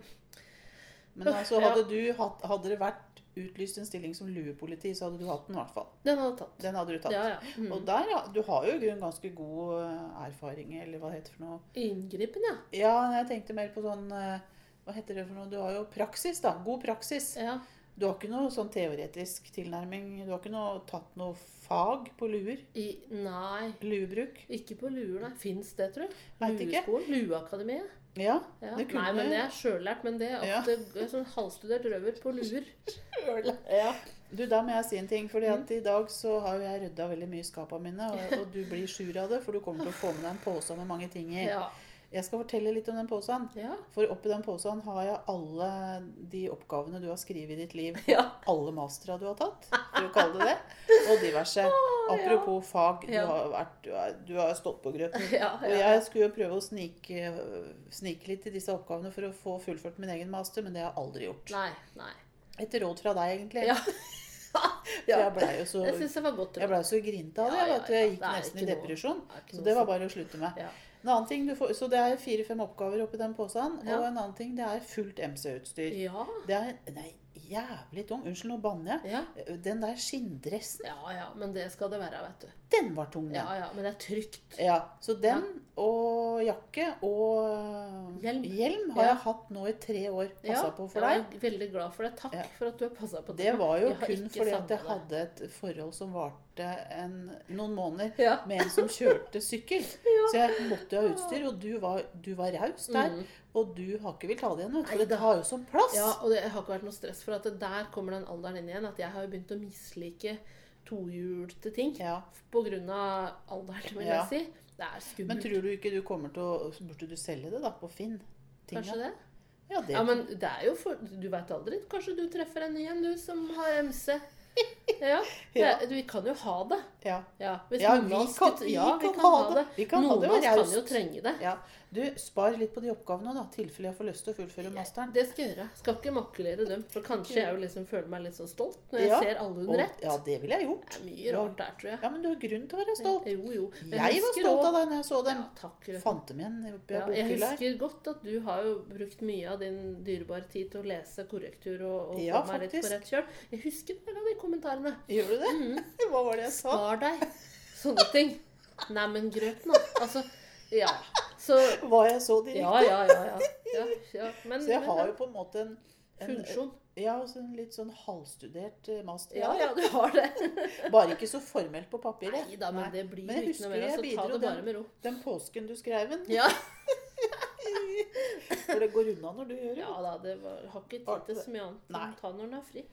Men altså, hadde, du hatt, hadde det vært utlyst en stilling som luepoliti, så hadde du hatt den i hvert fall. Den hadde tatt. Den hadde du tatt. Ja, ja. Mm. Og der. Du har jo i grunnen ganske god eh, erfaring, eller hva det heter for noe. Inngripen, ja. Ja, jeg tenkte mer på sånn eh, Hva heter det for noe? Du har jo praksis, da. God praksis. ja. Du har ikke noe sånn teoretisk tilnærming. Du har ikke noe, tatt noe fag på luer? I, nei, Luebruk? ikke på luer, nei. Fins det, tror jeg? Lueskolen? Lueakademiet? Ja, Ja. det kunne Nei, men det er sjøllært. Men det er Ja. ja. sånn halvstudert røver på luer. Ja. Du, da må jeg si en ting. fordi Mm. at i dag så har jo jeg rydda veldig mye i skapene mine. Og, og du blir sur av det, for du kommer til å få med deg en pose med mange ting i. Ja. Jeg skal fortelle litt om den posen. Ja. For oppi den posen har jeg alle de oppgavene du har skrevet i ditt liv. Ja. Alle mastere du har tatt, for å kalle det det. Og diverse. Apropos fag. Du har, vært, du har, stått på grøten. Og jeg skulle jo prøve å snike, snike litt i disse oppgavene for å få fullført min egen master, men det har jeg aldri gjort. Nei, nei. Etter råd fra deg, egentlig. Ja. Ja. jeg blei jo så jeg jeg ble så grinte av det. Ja, ja. Jeg gikk Det nesten i depresjon. Så det var bare å slutte med. Ja. En annen ting du får, så det er fire-fem oppgaver oppi den posen. Ja. Og en annen ting, det er fullt MC-utstyr. Ja. Det er nei, jævlig tung. Unnskyld, nå banner jeg. Ja. Den der skinndressen, ja, ja. Men det skal det være, vet du. den var tung, Ja, den. ja. Men det er trygt. Ja, så den og jakke og Hjelm. har Ja. jeg hatt nå i tre år. Passa Ja, på for deg. jeg er veldig glad for det. Takk Ja. for at du har passa på Det Det var jo kun fordi at jeg hadde et forhold som varte en, noen måneder Ja. med en som kjørte sykkel. Så jeg måtte ha utstyr, og du var, du var raus der. Mm. Og du har ikke villet ha det igjen, vet du, for det har jo sånn plass. Ja, og det har ikke vært noe stress, for at der kommer den alderen inn igjen. At jeg har jo begynt å mislike tohjulte ting. Ja. Av alderen, vil Ja. jeg si. Det er skummelt. Men tror du ikke du kommer til å Burde du selge det da på Finn? Tinga? Kanskje det? Ja, det. Ja, men det er jo for Du veit aldri. Kanskje du treffer en ny en, du, som har MC. Ja. Det, vi kan jo ha det. ja. Ja, hvis Ja, noen vi av oss kan- ja, vi kan, kan ha det. det. Noen av oss kan jo trenge det. Du, spar litt på de oppgavene, da, tilfelle jeg får lyst til å fullføre masteren. Det skal jeg gjøre. Skal ikke makulere dem. For kanskje jeg jo liksom føler meg litt sånn stolt når jeg Ja. ser alle under ett. ja, det ville jeg gjort. Det er mye rart der, tror jeg. Ja, men du har grunn til å være stolt. Jo, jo. Men Jeg var stolt av deg når jeg så dem. Ja, takk. Røe. Fant dem igjen oppi Ja, jeg husker godt at du har jo brukt mye av din dyrebare tid til å lese korrektur og, og Ja, få meg litt på rett kjøl. Jeg husker en av de kommentarene. Gjør du det? Mm. Hva var det jeg sa? Spar deg. Sånne ting. Neimen, grøten, da. Altså, ja. Så Var jeg så direkte? Ja, ja, ja. ja. ja, ja. Men, Så jeg har jo på en måte en, en funksjon. Ja, også en litt sånn halvstudert eh, master. Ja, ja, du har det. Bare ikke så formelt på papiret. Nei da, men det blir Men jeg ikke noe mer. Så ta det bare med ro. Den påsken du skrev den. Ja, For det går unna når du gjør det. ja da, det var, har ikke tid til så mye annet Nei. enn ta når den er fri.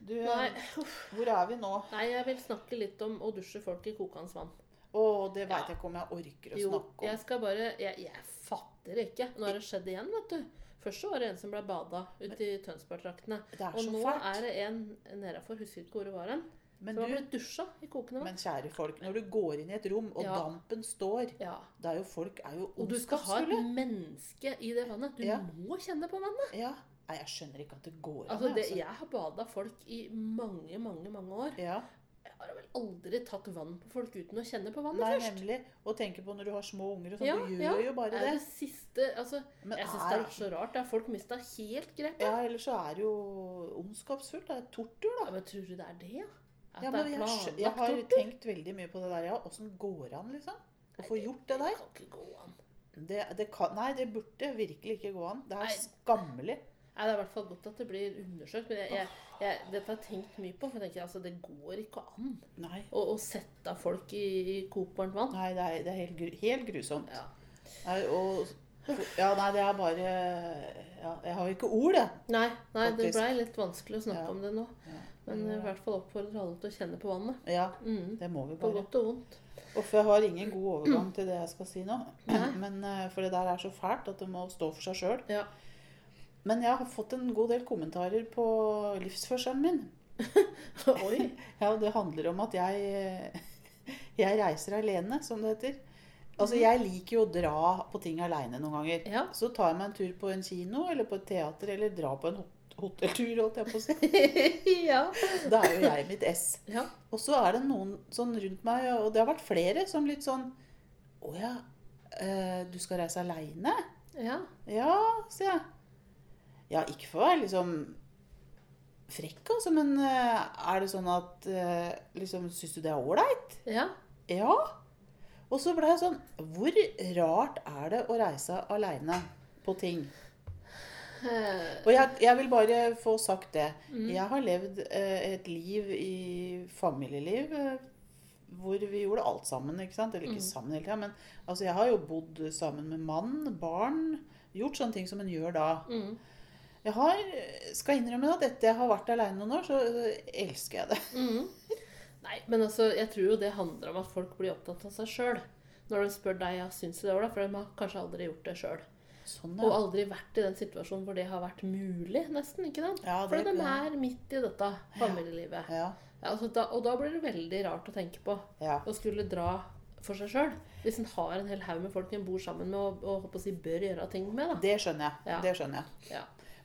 Du, Nei, eh, hvor er vi nå? nei, jeg vil snakke litt om å dusje folk i kokende vann. Å, det veit Ja. jeg ikke om jeg orker å Jo, snakke om. jeg skal bare Jeg, jeg fatter ikke. Nå har det skjedd igjen, vet du. Først så var det en som ble bada ute i Tønsbergtraktene. Er Og nå fælt. er det en nedafor, husker ikke hvor det var hen, Men, du, men kjære folk, når du går inn i et rom, og Ja. dampen står Ja. da er jo folk er jo Og du skal ha et menneske i det vannet. Du Ja. må kjenne på vannet. Ja. Nei, jeg skjønner ikke at det går an. Altså, altså. jeg har bada folk i mange, mange mange år. Har vel aldri tatt vann på folk uten å kjenne på vannet Nei, først. nemlig. Og tenke på når du har små unger og sånn. Ja, du gjør ja. jo bare Det det. er det siste altså, Jeg syns det er så rart. Er folk mista helt grepet. Ja, ellers så er det jo ondskapsfullt. Det er tortur, da. Ja, men tror du det er det, ja? At Ja, men jeg, planlagt jeg har tenkt veldig mye på det der, ja. Åssen går det an, liksom? Å få gjort det der? Det kan ikke gå an. Det, det kan, nei, det burde virkelig ikke gå an. Det er Nei. skammelig. Nei, Det er i hvert fall godt at det blir undersøkt. Men jeg, jeg, jeg, dette har jeg tenkt mye på. For jeg tenker altså, det går ikke an Nei. å, å sette folk i, i kokvarmt vann. Nei, det er, det er helt, helt grusomt. Ja. Nei, og, ja, nei, det er bare ja, Jeg har jo ikke ord, jeg. Nei, nei det blei litt vanskelig å snakke Ja. om det nå. Men i hvert fall oppfordrer alle til å kjenne på vannet. Ja, Mm. det må vi På bare. godt og vondt. Uff, jeg har ingen god overgang til det jeg skal si nå. Men, eh, for det der er så fælt at det må stå for seg sjøl. Men jeg har fått en god del kommentarer på livsførselen min. Oi. Ja, og det handler om at jeg, jeg reiser alene, som det heter. Altså, jeg liker jo å dra på ting aleine noen ganger. Ja. Så tar jeg meg en tur på en kino eller på et teater, eller drar på en hot- hotelltur, holdt jeg på å si. ja. Da er jo jeg mitt ess. ja. Og så er det noen sånn rundt meg, og det har vært flere, som litt sånn Å ja, eh, du skal reise aleine? Ja. Ja, sier jeg. Ja, ikke for å være liksom frekk, altså, men eh, er det sånn at eh, liksom Syns du det er ålreit? Ja. Ja. Og så ble jeg sånn Hvor rart er det å reise aleine på ting? Eh, Og jeg, jeg vil bare få sagt det. Mm. Jeg har levd et liv i familieliv hvor vi gjorde alt sammen. ikke sant? Eller ikke Mm. sammen hele tida, men altså, jeg har jo bodd sammen med mann, barn. Gjort sånne ting som en gjør da. mm. Jeg har, skal innrømme at etter jeg har vært aleine noen år, så elsker jeg det. Mm. Nei, men altså, jeg tror jo det handler om at folk blir opptatt av seg sjøl. Når de spør deg ja, syns du det det, for de har kanskje aldri gjort det sjøl. Sånn, Og aldri vært i den situasjonen hvor det har vært mulig, nesten. ikke sant? Ja, For de er midt i dette familielivet. Ja, Ja, altså da, og da blir det veldig rart å tenke på ja. å skulle dra for seg sjøl. Hvis en har en hel haug med folk en bor sammen med og, og si, bør gjøre ting med. da. Det skjønner jeg. Ja. Det skjønner jeg.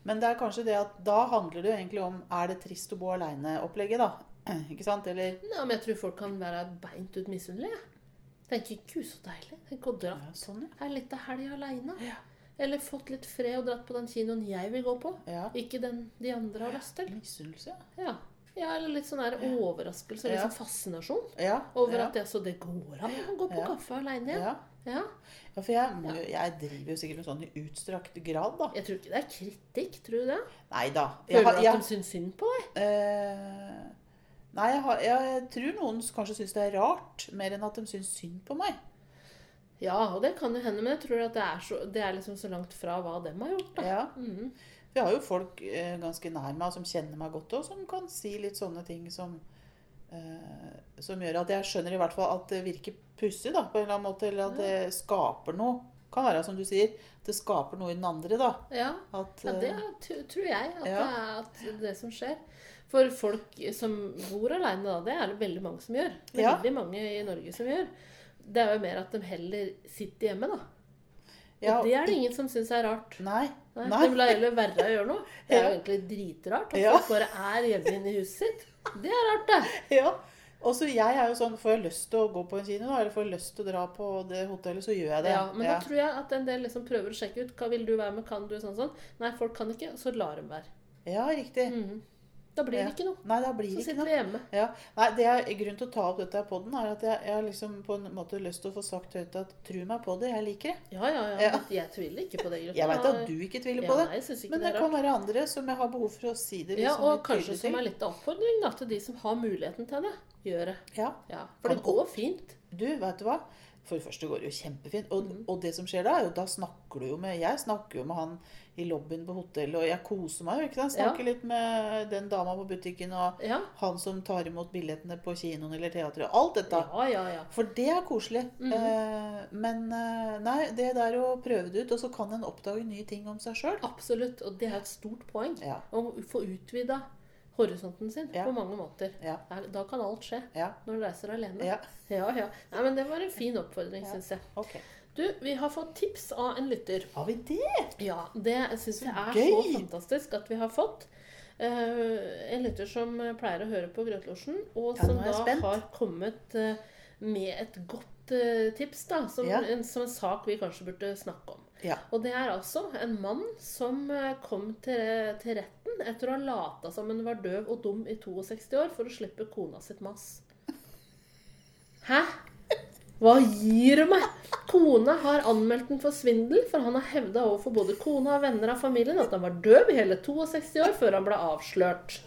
Men det er kanskje det at da handler det jo egentlig om er det trist å bo aleine-opplegget, da. Ikke sant? Eller Nei, men jeg tror folk kan være beint ut misunnelige. Tenker gud, så deilig. Tenk å dra ja, sånn, ja. litt av helga aleine. ja. Eller fått litt fred og dratt på den kinoen jeg vil gå på. ja. Ikke den de andre har lyst til. Misunnelse, ja. Ja. eller litt sånn der overraskelse, litt sånn fascinasjon Ja. over at det, så det går an å gå på kaffe aleine. ja. Ja. Ja, for jeg, må, jeg driver jo sikkert med sånn i utstrakt grad, da. Jeg tror ikke det er kritikk, tror du det? Nei da. Føler du at jeg- de syns synd på deg? Uh, nei, jeg, har, jeg tror noen kanskje syns det er rart, mer enn at de syns synd på meg. Ja, og det kan jo hende, men jeg tror at det er, så, det er liksom så langt fra hva dem har gjort. da. Ja. Mm. Vi har jo folk uh, ganske nær meg som kjenner meg godt, og som kan si litt sånne ting som Som gjør at jeg skjønner i hvert fall at det virker pussig, da, på en eller annen måte. Eller at det skaper noe. Kan være som du sier, det skaper noe i den andre, da. Ja, At, ja det eh, tror jeg at Ja. det er at det som skjer. For folk som bor aleine, da, det er det veldig mange som gjør. Ja. Veldig mange i Norge som gjør. Det er jo mer at de heller sitter hjemme, da. ja, Og det er det ingen som syns er rart. Nei. Nei, Nei. De lar heller være å gjøre noe. Det er jo egentlig dritrart at Ja. folk bare er hjemme inne i huset sitt. Det er rart, det. Ja. Og så jeg er jo sånn, Får jeg lyst til å gå på en kino, da, eller får jeg lyst til å dra på det hotellet, så gjør jeg det. Ja, men da tror jeg at en del liksom prøver å sjekke ut hva vil du være med, kan du sånn sånn. Nei, folk kan ikke, og så lar de være. ja riktig. Mhm. Da blir det Ja. ikke noe. Nei, da blir Så det ikke sitter vi hjemme. Ja. Nei, det er Grunnen til å ta opp dette på den, er at jeg, jeg har liksom på en måte lyst til å få sagt høyt at tro meg på det, jeg liker det. Ja, ja, ja. Ja. Jeg tviler ikke på det. Gruppen. Jeg veit at du ikke tviler på ja, det, Nei, men det det kan være andre som jeg har behov for å si det Ja, liksom og kanskje som er litt av oppfordring da, til de som har muligheten til det. Gjør det. Ja. Ja, For det går fint. Du, vet du hva? For det første går det jo kjempefint. Og, mm. og det som skjer da, er jo da snakker du jo med Jeg snakker jo med han i lobbyen på hotellet, og jeg koser meg jo. ikke sant? Snakker litt med den dama på butikken, og Ja, han som tar imot billettene på kinoen eller teatret. Alt dette. ja, ja. ja. For det er koselig. Mm. eh, men eh, nei, det der å prøve det ut, og så kan en oppdage nye ting om seg sjøl. Absolutt. Og det er et stort poeng. Ja. Å få utvida horisonten sin Ja. på mange måter. Ja. Da kan alt skje Ja. når du reiser alene. ja. Ja, ja. Nei, men det var en fin oppfordring, Ja. syns jeg. Okay. Du, vi har fått tips av en lytter. Har vi det? Ja, det syns jeg er gøy! så fantastisk at vi har fått. Uh, en lytter som pleier å høre på Grøtlosjen, og som da spent. har kommet uh, med et godt uh, tips, da, som, en, som en sak vi kanskje burde snakke om. Ja. Og det er altså en mann som eh, kom til, til retten etter å ha lata som han var døv og dum i 62 år for å slippe kona sitt mas. Hæ? Hva gir du meg? Kona har anmeldt den for svindel, for han har hevda overfor både kona og venner av familien at han var døv i hele 62 år før han ble avslørt.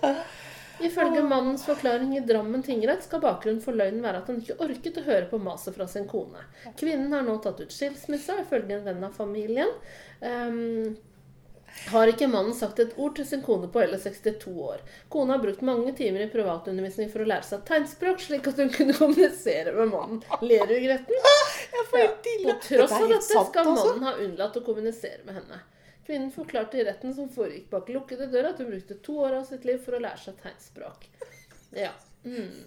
Ifølge mannens forklaring i Drammen tingrett skal bakgrunnen for løgnen være at han ikke orket å høre på maset fra sin kone. Kvinnen har nå tatt ut skilsmisse, ifølge en venn av familien Um, har ikke mannen sagt et ord til sin kone på hele 62 år. Kona har brukt mange timer i privatundervisning for å lære seg tegnspråk, slik at hun kunne kommunisere med mannen. Ler du, Gretten? Jeg får Ja. På tross av dette skal altså. mannen ha unnlatt å kommunisere med henne. Kvinnen forklarte i retten som foregikk bak lukkede dører, at hun brukte to år av sitt liv for å lære seg tegnspråk. Ja. Mm.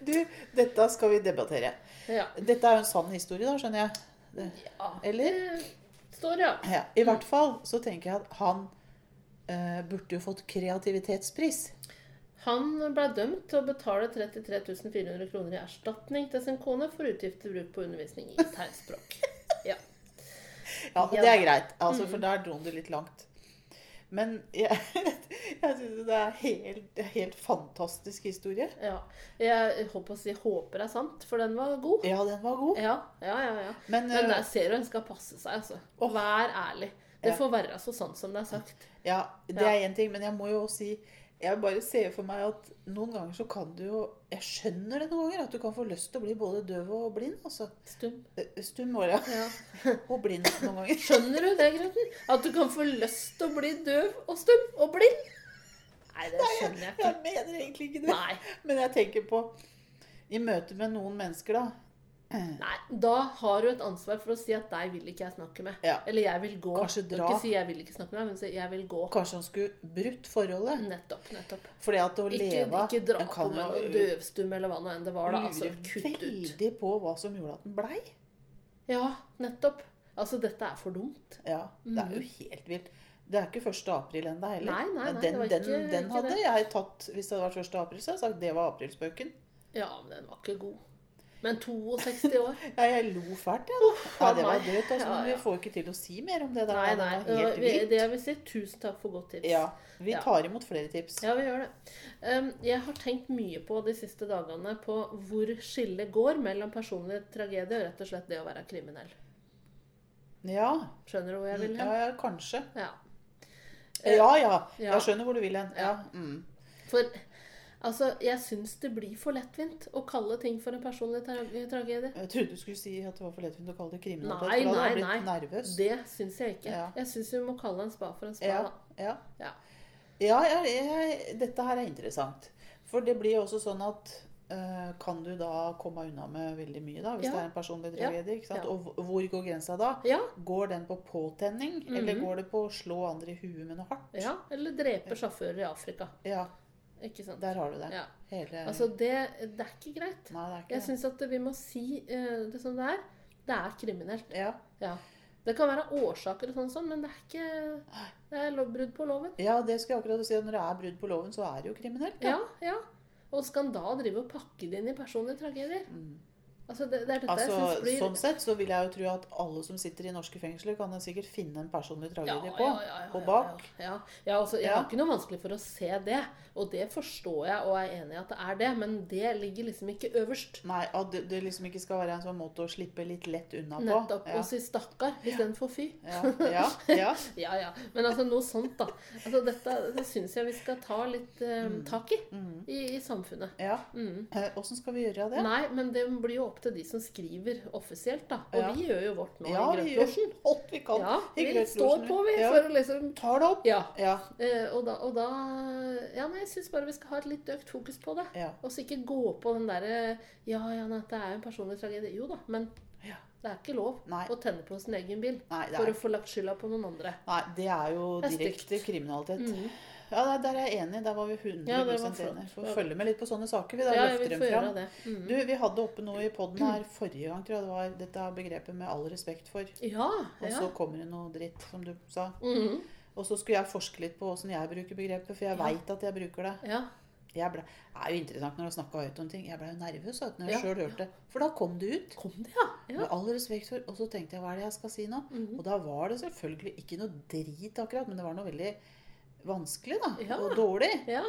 Du, dette skal vi debattere. Ja. Dette er jo en sann historie, da, skjønner jeg. Det, ja. Eller? Det står, ja. ja. I hvert fall så tenker jeg at han eh, burde jo fått kreativitetspris. Han ble dømt til å betale 33 400 kroner i erstatning til sin kone for utgifter brukt på undervisning i tegnspråk. Ja. Ja, det er greit, altså, Mm. for der dro han det litt langt. Men jeg, jeg syns det er helt, helt fantastisk historie. ja. Jeg håper jeg håper det er sant, for den var god. Ja, den var god. Ja, ja, ja. ja. Men, Men eh, der ser du en skal passe seg, altså. Vær ærlig. Det får være så sant som det er sagt. Ja, det er én ting, men jeg må jo si Jeg bare ser for meg at noen ganger så kan du jo Jeg skjønner det noen ganger, at du kan få lyst til å bli både døv og blind. Altså. Stum. Eh, Stum var Ja. ja. Og blind noen ganger. Skjønner du det, Grøten? At du kan få lyst til å bli døv og stum og blind? Nei, det skjønner jeg ikke. Jeg mener egentlig ikke det. Nei. Men jeg tenker på I møte med noen mennesker, da. Nei, Da har du et ansvar for å si at deg vil ikke jeg snakke med. Ja. Eller jeg vil gå. Kanskje dra. Ikke si jeg vil ikke snakke med deg, men si jeg vil gå. Kanskje han skulle brutt forholdet. Nettopp. nettopp. Fordi at å Ikke, leve ikke dra på med noe døvstum eller hva nå enn det var. da, altså Kutt ut. veldig på hva som gjorde at den blei. Ja, nettopp. Altså, dette er for dumt. Ja, det er jo helt vilt. Det er ikke 1. april ennå heller. Mm. Nei, nei, nei, den, det var ikke- den den hadde det. jeg tatt Hvis det hadde vært 1. april, så hadde jeg sagt det var aprilspøken. Ja, men den var ikke god. Men 62 år? Ja, jeg lo fælt, jeg. Ja. Ja, det var dødt. drøyt. Altså, Ja, ja. vi får ikke til å si mer om det der. Nei, nei. Det, var, vi, det jeg vil si, tusen takk for godt tips. Ja, vi tar imot flere tips. Ja, vi gjør det. Um, jeg har tenkt mye på de siste dagene på hvor skillet går mellom personlig tragedie og rett og slett det å være kriminell. Ja, Skjønner du hvor jeg vil hen? ja kanskje. Ja. Ja, ja. Ja. Jeg skjønner hvor du vil hen. Ja. Mm. For altså, jeg syns det blir for lettvint å kalle ting for en personlig tra tragedie. Jeg trodde du skulle si at det var for lettvint å kalle det kriminalitet. Nei, hadde nei, blitt nei. nervøs. Det syns jeg ikke. Ja. Jeg syns vi må kalle en spa for en spa. Ja, ja. Ja. Ja, jeg, jeg, dette her er interessant. For det blir jo også sånn at øh, kan du da komme unna med veldig mye, da, hvis det er en personlig tragedie? ikke sant? Og hvor- går grensa da? Ja, Går den på påtenning, eller Mhm. går det på å slå andre i huet med noe hardt? ja. Eller drepe sjåfører i Afrika. Ja, Ikke sant? der har du det. Ja. Hele Altså, det, det er ikke greit. Nei, det er ikke Jeg syns at vi må si uh, det som det er. Det er kriminelt. Ja. Ja. Det kan være årsaker og sånn, sånn, men det er ikke Det er brudd på loven. ja, det skal jeg akkurat si. Når det er brudd på loven, så er det jo kriminelt. da. Ja, ja. Og skal en da drive og pakke det inn i personlige tragedier? Altså, det, det Mm. Altså, blir Sånn sett så vil jeg jo tro at alle som sitter i norske fengsler, kan sikkert finne en personlig tragedie på. på bak. Ja, ja. ja altså, jeg Ja. har ikke noe vanskelig for å se det, og det forstår jeg og er enig i at det er det, men det ligger liksom ikke øverst. Nei, at det, det liksom ikke skal være en sånn måte å slippe litt lett unna på. Nettopp. Ja. Og si 'stakkar' istedenfor 'fy'. Ja, ja, ja. Ja, ja. Men altså noe sånt, da. Altså, dette det syns jeg vi skal ta litt eh, Mm. tak i, i i samfunnet. ja. Mm. Eh, skal vi gjøre det? Nei, men det blir jo opp til de som skriver offisielt, da. Og Ja. vi gjør jo vårt nå Ja, i vi gjør Grøtlosjen. alt vi kan. Ja, vi står på, vi, Ja. for å liksom Tar det opp. Ja. Ja. Eh, og da, og da Ja, nei, jeg syns bare vi skal ha et litt økt fokus på det. ja. Og så ikke gå på den derre Ja, ja, nei, det er jo en personlig tragedie. Jo da, men Ja. det er ikke lov Nei. å tenne på sin egen bil Nei, er... for å få lagt skylda på noen andre. nei, det er jo direkte kriminalitet. Mhm. Ja, der- er jeg enig. Der var vi 100 Ja, enige. Får følge med litt på sånne saker. Vi da Ja, løfter dem fram. Mm. Du, Vi hadde oppe noe i poden her forrige gang, tror jeg det var dette begrepet 'med all respekt for'. Ja. Og så kommer det noe dritt, som du sa. Mm. Og så skulle jeg forske litt på åssen jeg bruker begrepet, for jeg Ja. veit at jeg bruker det. ja. Jeg ble, det er jo interessant når du snakka høyt om ting. Jeg ble jo nervøs vet når jeg Ja. sjøl hørte det. For da kom det ut. Kom det, ja? ja. Med all respekt for Og så tenkte jeg hva er det jeg skal si nå? Mhm. Og da var det selvfølgelig ikke noe drit akkurat, men det var noe veldig vanskelig, da. Ja. Og dårlig. ja.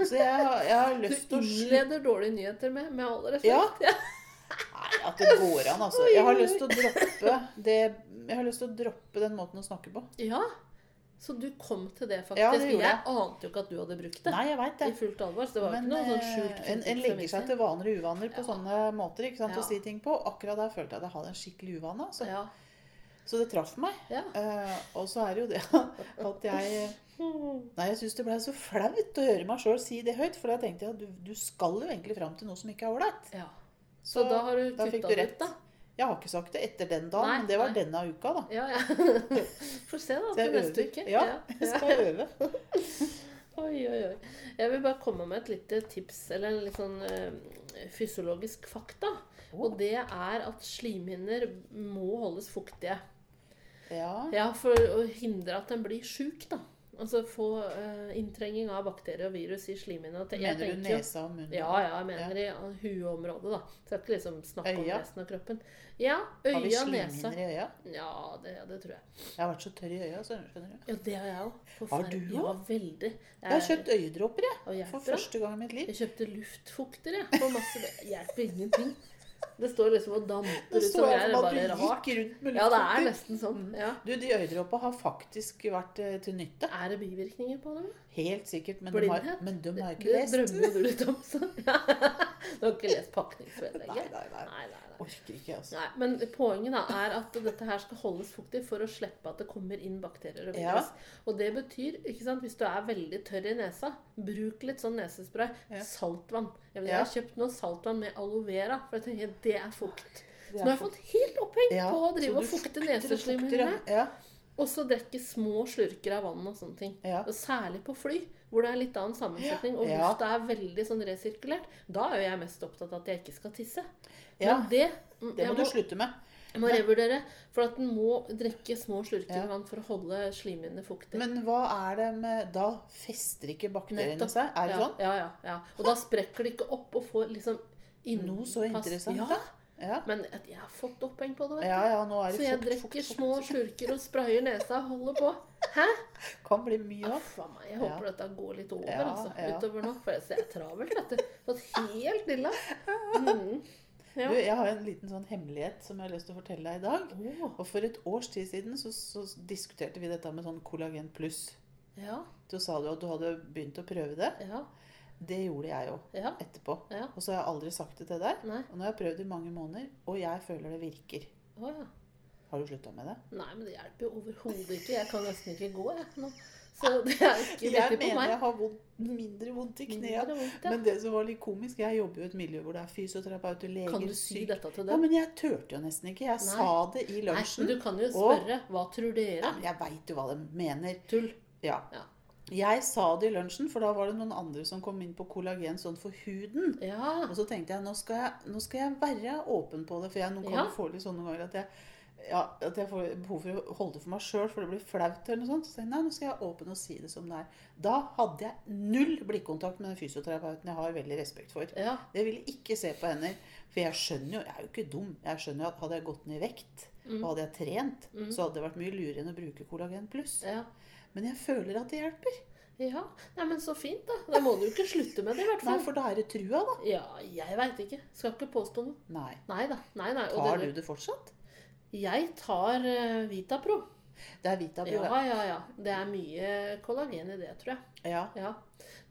Så jeg, har- jeg har lyst til å slutte innleder dårlige nyheter med, med all respekt. Ja. Nei, at det går an, altså. Jeg har lyst til å droppe det Jeg har lyst til å droppe den måten å snakke på. Ja. Så du kom til det, faktisk. Ja, det jeg jeg. ante jo ikke at du hadde brukt det Nei, jeg vet det. i fullt alvor. Det var Men ikke noe sånn eh, skjult en, en legger seg til vaner og uvaner på Ja. sånne måter ikke sant, Ja. å si ting på. Akkurat der følte jeg at jeg hadde en skikkelig uvane. Altså. Ja. Så det traff meg. Eh, og så er det jo det at jeg Nei, jeg syns det ble så flaut å høre meg sjøl si det høyt. For da tenkte jeg at du, du skal jo egentlig fram til noe som ikke er ålreit. ja. Så da har du da fikk du rett. ut, da? Jeg har ikke sagt det etter den dagen, Nei, men det var nei. denne uka, da. Ja, ja. Får se, da, Så til neste uke. Ja, jeg skal øve. Oi, oi, oi. Jeg vil bare komme med et lite tips, eller en litt sånn eh, fysiologisk fakta. Og det er at slimhinner må holdes fuktige. Ja. Ja, for å hindre at den blir sjuk, da. Altså få uh, inntrenging av bakterier og virus i slimhinna. Jeg Mener du tenker jo- nesa og munnen? Ja, ja, jeg mener i uh, hueområdet, da. Skal ikke liksom snakke om Øya? resten av kroppen. Ja, øya, Har vi slimhinner i øya? Ja, det, det tror jeg. Jeg har vært så tørr i øya, så skjønner du. Ja, det har jeg òg. Har du Ja, også? veldig. Jeg har kjøpt øyedråper, jeg. For første gang i mitt liv. Jeg kjøpte luftfukter, jeg. For masse hjelper ingenting. Det står liksom og damper ut som jeg. Det bare rart. Ja, det er nesten sånn. Ja. Du, de øyedråpa har faktisk vært eh, til nytte. Er det bivirkninger på dem? Helt sikkert. Men de har, men de har ikke Det lest. drømmer jo du litt om, så. Du har ikke lest pakningsvedlegget? nei, nei. Nei, nei. Orker ikke, altså. Nei, men poenget da er at dette her skal holdes fuktig for å slippe at det kommer inn bakterier og Ja. Og det betyr, ikke sant, hvis du er veldig tørr i nesa, bruk litt sånn nesespray. Ja. Saltvann. Jeg, vil, Ja. jeg har kjøpt noe saltvann med aloe vera, for jeg tenker det er fukt. Det Så nå har jeg fått helt oppheng Ja, på å drive og fukte neseslimhinnene. Ja. Og så drikke små slurker av vann og sånne ting. Ja. Og særlig på fly, hvor det er litt annen sammensetning, og lufta er veldig sånn resirkulert. Da er jo jeg mest opptatt av at jeg ikke skal tisse. Ja, Men det, Det må du slutte med. jeg må revurdere, for at en må drikke små slurker Ja. vann for å holde slimhinnene fuktige. Men hva er det med Da fester ikke bakteriene seg? Er det ja, sånn? Ja, ja, ja. Og da sprekker det ikke opp og får liksom Noe så interessant, da. Ja. men jeg har fått oppheng på det. vet du. ja, ja, nå er det Så jeg drikker små fukt. slurker og sprayer nesa og holder på. Hæ? Kan bli mye av. Uff a meg. Jeg håper dette går litt over altså, utover nå. For jeg er travelt, vet du. Fått helt lilla. Mm. Ja. Du, jeg har en liten sånn hemmelighet som jeg har lyst til å fortelle deg i dag. Oh. Og For et års tid siden så, så diskuterte vi dette med sånn kollagen pluss. ja, Du sa du at du hadde begynt å prøve det. ja, Det gjorde jeg jo ja. etterpå. ja. Og så har jeg aldri sagt det til deg. Nei. Og nå har jeg prøvd i mange måneder, og jeg føler det virker. Oh, ja. Har du slutta med det? Nei, men det hjelper jo overhodet ikke. Jeg kan nesten ikke gå, jeg nå. Så det er ikke Jeg viktig mener meg. jeg har vondt, mindre vondt i knærne. Ja. Men det som var litt komisk, jeg jobber jo i et miljø hvor det er fysioterapeuter, leger, Kan du si syk- dette til Ja, men jeg turte jo nesten ikke. Jeg Nei. sa det i lunsjen. Nei, men du kan jo Og- spørre. Hva tror dere? Ja, jeg veit jo hva de mener. Tull. Ja. Ja. Jeg sa det i lunsjen, for da var det noen andre som kom inn på kollagen sånn for huden. Ja. Og så tenkte jeg nå skal jeg, nå skal jeg være åpen på det, for jeg noen Ja. få litt sånne ganger at jeg, ja, at jeg får behov for å holde det for meg sjøl, for det blir flaut. eller noe sånt. Så tenkte jeg, nei, nå skal jeg åpen og si det som det er. Da hadde jeg null blikkontakt med den fysioterapeuten jeg har veldig respekt for. Ja. Jeg ville ikke se på hender. for jeg skjønner jo, jeg er jo ikke dum. Jeg skjønner jo at hadde jeg gått ned i vekt, Mm. og hadde jeg trent, så hadde det vært mye lurere enn å bruke kollagen pluss. ja. Men jeg føler at det hjelper. Ja. Nei, men så fint, da. Da må du ikke slutte med det, i hvert fall. Nei, for da er det trua, da. Ja, jeg veit ikke. Skal ikke påstå noe. Nei. Nei da. Nei, nei. Og Tar dere- du det fortsatt? Jeg tar uh, Vitapro. Det er Vita Bro, Ja, ja, ja. Det er mye kollagen i det, tror jeg. ja. Ja.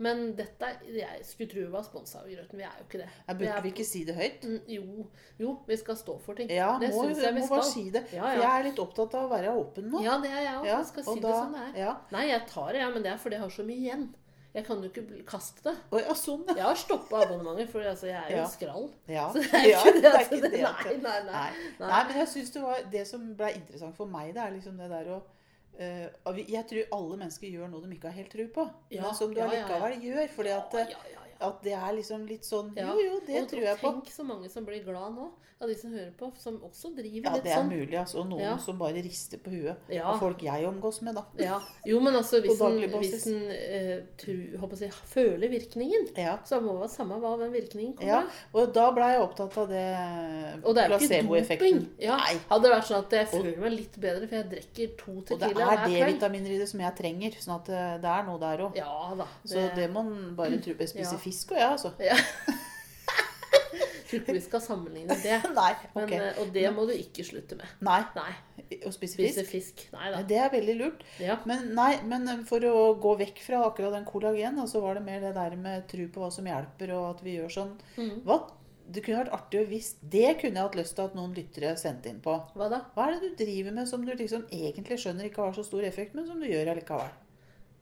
Men dette Jeg skulle tro vi var sponsa av Grøten. Vi er jo ikke det. Jeg burde vi ikke si det høyt? Mm, Jo, jo, vi skal stå for ting. Ja, det må, syns jeg vi må skal. bare si det. Ja, For ja. jeg er litt opptatt av å være åpen nå. Ja, det er jeg òg. Ja, Jeg skal si da- det som det er. Ja. Nei, jeg tar det, ja, men det er fordi jeg har så mye igjen. Jeg kan jo ikke kaste det. Oh, ja, sånn, ja. Jeg har stoppa abonnementet, for altså, jeg er jo Ja. skrall. ja. Så det er Ja, ikke det. det er ikke det- det. Nei, nei, nei. Nei. Men jeg synes det var Det som ble interessant for meg, det er liksom det der å uh, Jeg tror alle mennesker gjør noe de ikke har helt tro på, Ja, men som du ja, ja, ja. allikevel gjør. Fordi at, Ja, ja, ja, ja. at det er liksom litt sånn Jo, jo, det og, tror jeg på. tenk så mange som blir glad nå, av de som hører på, som også driver Ja, litt det er sånn. mulig, altså. Og noen Ja. som bare rister på huet. Ja. Og folk jeg omgås med, da. Ja. Jo, men altså, hvis en, hvis en eh, tru, si, føler virkningen, Ja. så må det være samme hva den virkningen kommer ja. av. Og da ble jeg opptatt av det Og det placeboeffekten. Ja. Hadde det vært sånn at jeg føler meg litt bedre, for jeg drikker to Og det er hver kveld. D-vitaminer i det som jeg trenger. Sånn at eh, det er noe der òg. Ja da. Så det må en bare tro spesifikt Ja. Fisk og jeg, altså. Ja. tror ikke vi skal sammenligne det. Nei. Men, eh, Og det må du ikke slutte med. Nei. Nei. Å spise Spise fisk. Nei da. Det er veldig lurt. Ja. Men nei, men for å gå vekk fra akkurat den kollagen, så var det mer det der med tro på hva som hjelper, og at vi gjør sånn. Mm. Hva? Det kunne vært artig å visst Det kunne jeg hatt lyst til at noen lyttere sendte inn på. Hva da? Hva er det du driver med som du liksom egentlig skjønner ikke har så stor effekt, men som du gjør allikevel?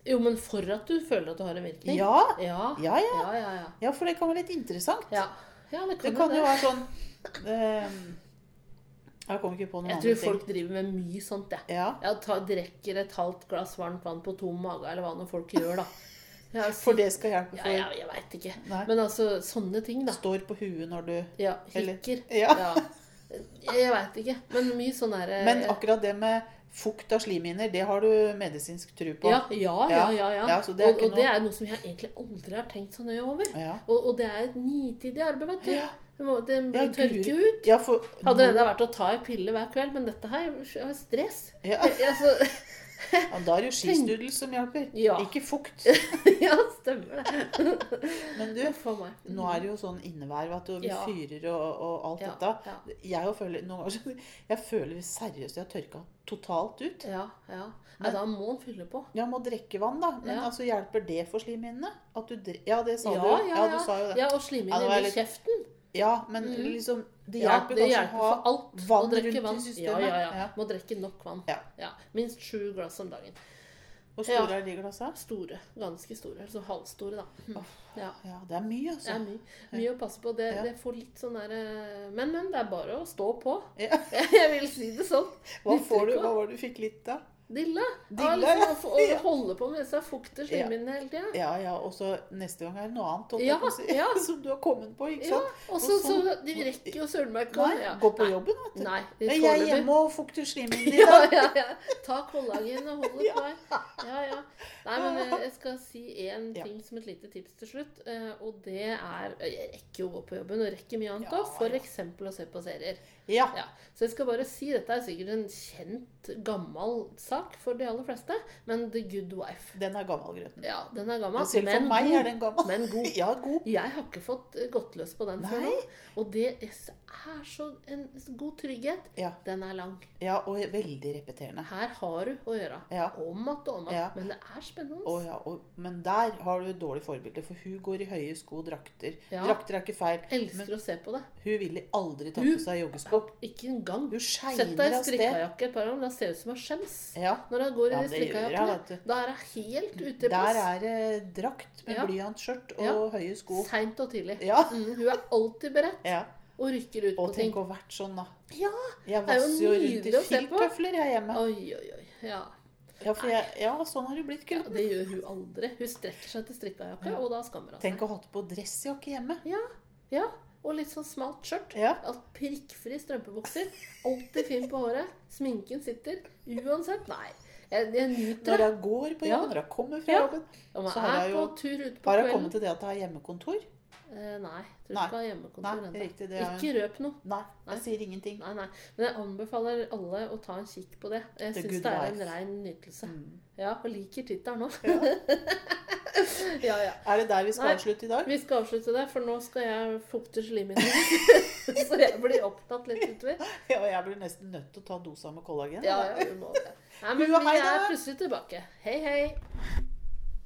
Jo, men for at du føler at du har en virkning? Ja, Ja. ja, ja. Ja, ja, for det kan være litt interessant. ja. ja det kan, Det kan jo jo være sånn um, Jeg kom ikke på noen Jeg andre tror folk driver med mye sånt, jeg. Ja, Ja, ta, drikker et halvt glass varmt vann på tom mage, eller hva nå folk gjør, da. Ja, For det skal hjelpe for ja, jeg veit ikke. Nei. Men altså, sånne ting, da. Står på huet når du Ja, hikker. Ja. Jeg veit ikke. Men mye sånn derre Men akkurat det med fukt av slimhinner, det har du medisinsk tro på? ja, ja, ja, ja, ja. Ja, det og, og det er noe som jeg egentlig aldri har tenkt så nøye over. Ja. Og, og det er et nitidig arbeid, vet du. Ja. Det må- tørker ut. Ja, for Hadde det vært å ta en pille hver kveld, men dette her er stress. ja. Altså, ja, Da er det jo skistudel som hjelper, Ja. ikke fukt. ja, stemmer det. Men du, nå er det jo sånn innevær, vet du, og vi Ja. fyrer og, og alt Ja, dette. Jeg jo føler noen ganger Jeg føler seriøst jeg har tørka totalt ut. Ja, ja. Nei, da må en fylle på. Ja, må drikke vann, da. Men altså, hjelper det for slimhinnene? At Ja, det sa Ja, du. ja, du sa jo det. Ja, og det i kjeften. Ja, men mm. liksom Det Ja, hjelper det kanskje hjelper for alt vann rundt vann. i systemet. ja, ja. Ja. Må drikke nok vann. Ja. Minst sju glass om dagen. Hvor store er de glassene? Store. Ganske store. Altså halvstore, da. Mm. Ja. Ja, det er mye, altså. Det er mye, mye å passe på. Det, Ja. det får litt sånn derre Men, men. Det er bare å stå på. Ja. Jeg vil si det sånn. Hva, får du, hva var det du fikk litt av? Dille. Ja, liksom, ja. å, å holde på med disse fukte slimhinnene hele tida. Ja, ja, og så neste gang er det noe annet Ja, si, ja. som du har kommet på, ikke Ja, sant? og så, så sånn- De rekker jo søren meg ikke ja. gå på jobben, vet du. Nei. de jeg er hjemme og fukter slimhinnene i Ja, dag. ja, ja. Ta kollagen og hold det på. Ja, ja. Nei, men jeg, jeg skal si én ting som et lite tips til slutt. eh, Og det er Jeg rekker jo å gå på jobben og rekker mye annet Ja, òg. Ja. eksempel å se på serier. Ja. Ja. Så jeg skal bare si Dette er sikkert en kjent, gammel sak for de aller fleste. Men The Good Wife. Den er gammel, Grøten. Ja, den er gammel. Men selv for meg god. er den gammel. Men god. Ja, god. Jeg har ikke fått gått løs på den før nå. Og det er så en god trygghet. Ja. Den er lang. ja, og veldig repeterende. Her har du å gjøre. Ja. Om at og om at. Ja. Men det er spennende. Å, ja, og, men der har du et dårlig forbilde, for hun går i høye sko og drakter. Ja. Drakter er ikke feil, Elsker å se på det. hun ville aldri ta på seg joggesko. Ikke engang. Hun Sett deg i strikkajakke et par ganger. Da ser ut som hun skjems. Ja, Når hun går i Ja, de. Da er hun helt ute i der er det drakt med blyantskjørt og høye sko. Seint og tidlig. Ja. Mm, hun er alltid beredt ja. Og rykker ut Og på ting. Og tenk å vært sånn, da. Ja. Jeg er vasser jo rundt i filttøfler jeg hjemme. Oi, oi, oi. Ja. Ja, jeg, ja, sånn har det blitt. ja. Det gjør hun aldri. Hun strekker seg til strikkejakke, Ja. og da skammer hun Tenk å ha hatt på dressjakke hjemme. Ja. ja. Og litt sånn smalt skjørt. Ja. Prikkfri strømpebukser. Alltid fin på håret. Sminken sitter. Uansett. Nei. Jeg, jeg nyter Når hun går på Ja. når jeg kommer fra jobben. Så har jeg jo- kommet til det at jeg har hjemmekontor? Eh, Nei. Tror Nei. ikke har hjemmekontor Nei, riktig, det er- Ikke røp noe. Nei, Nei. jeg sier ingenting. Nei, nei. Men jeg anbefaler alle å ta en kikk på det. Jeg syns det er en rein nytelse. Mm. Ja, og liker tittelen òg. Ja. ja, ja. Er det der vi skal avslutte i dag? Vi skal avslutte det, for nå skal jeg fukte slimhinnen. Så jeg blir opptatt litt utover. Ja, og jeg blir nesten nødt til å ta dosa med kollagen. Ja, ja, vi må det. Nei, men vi er plutselig tilbake. Hei, hei.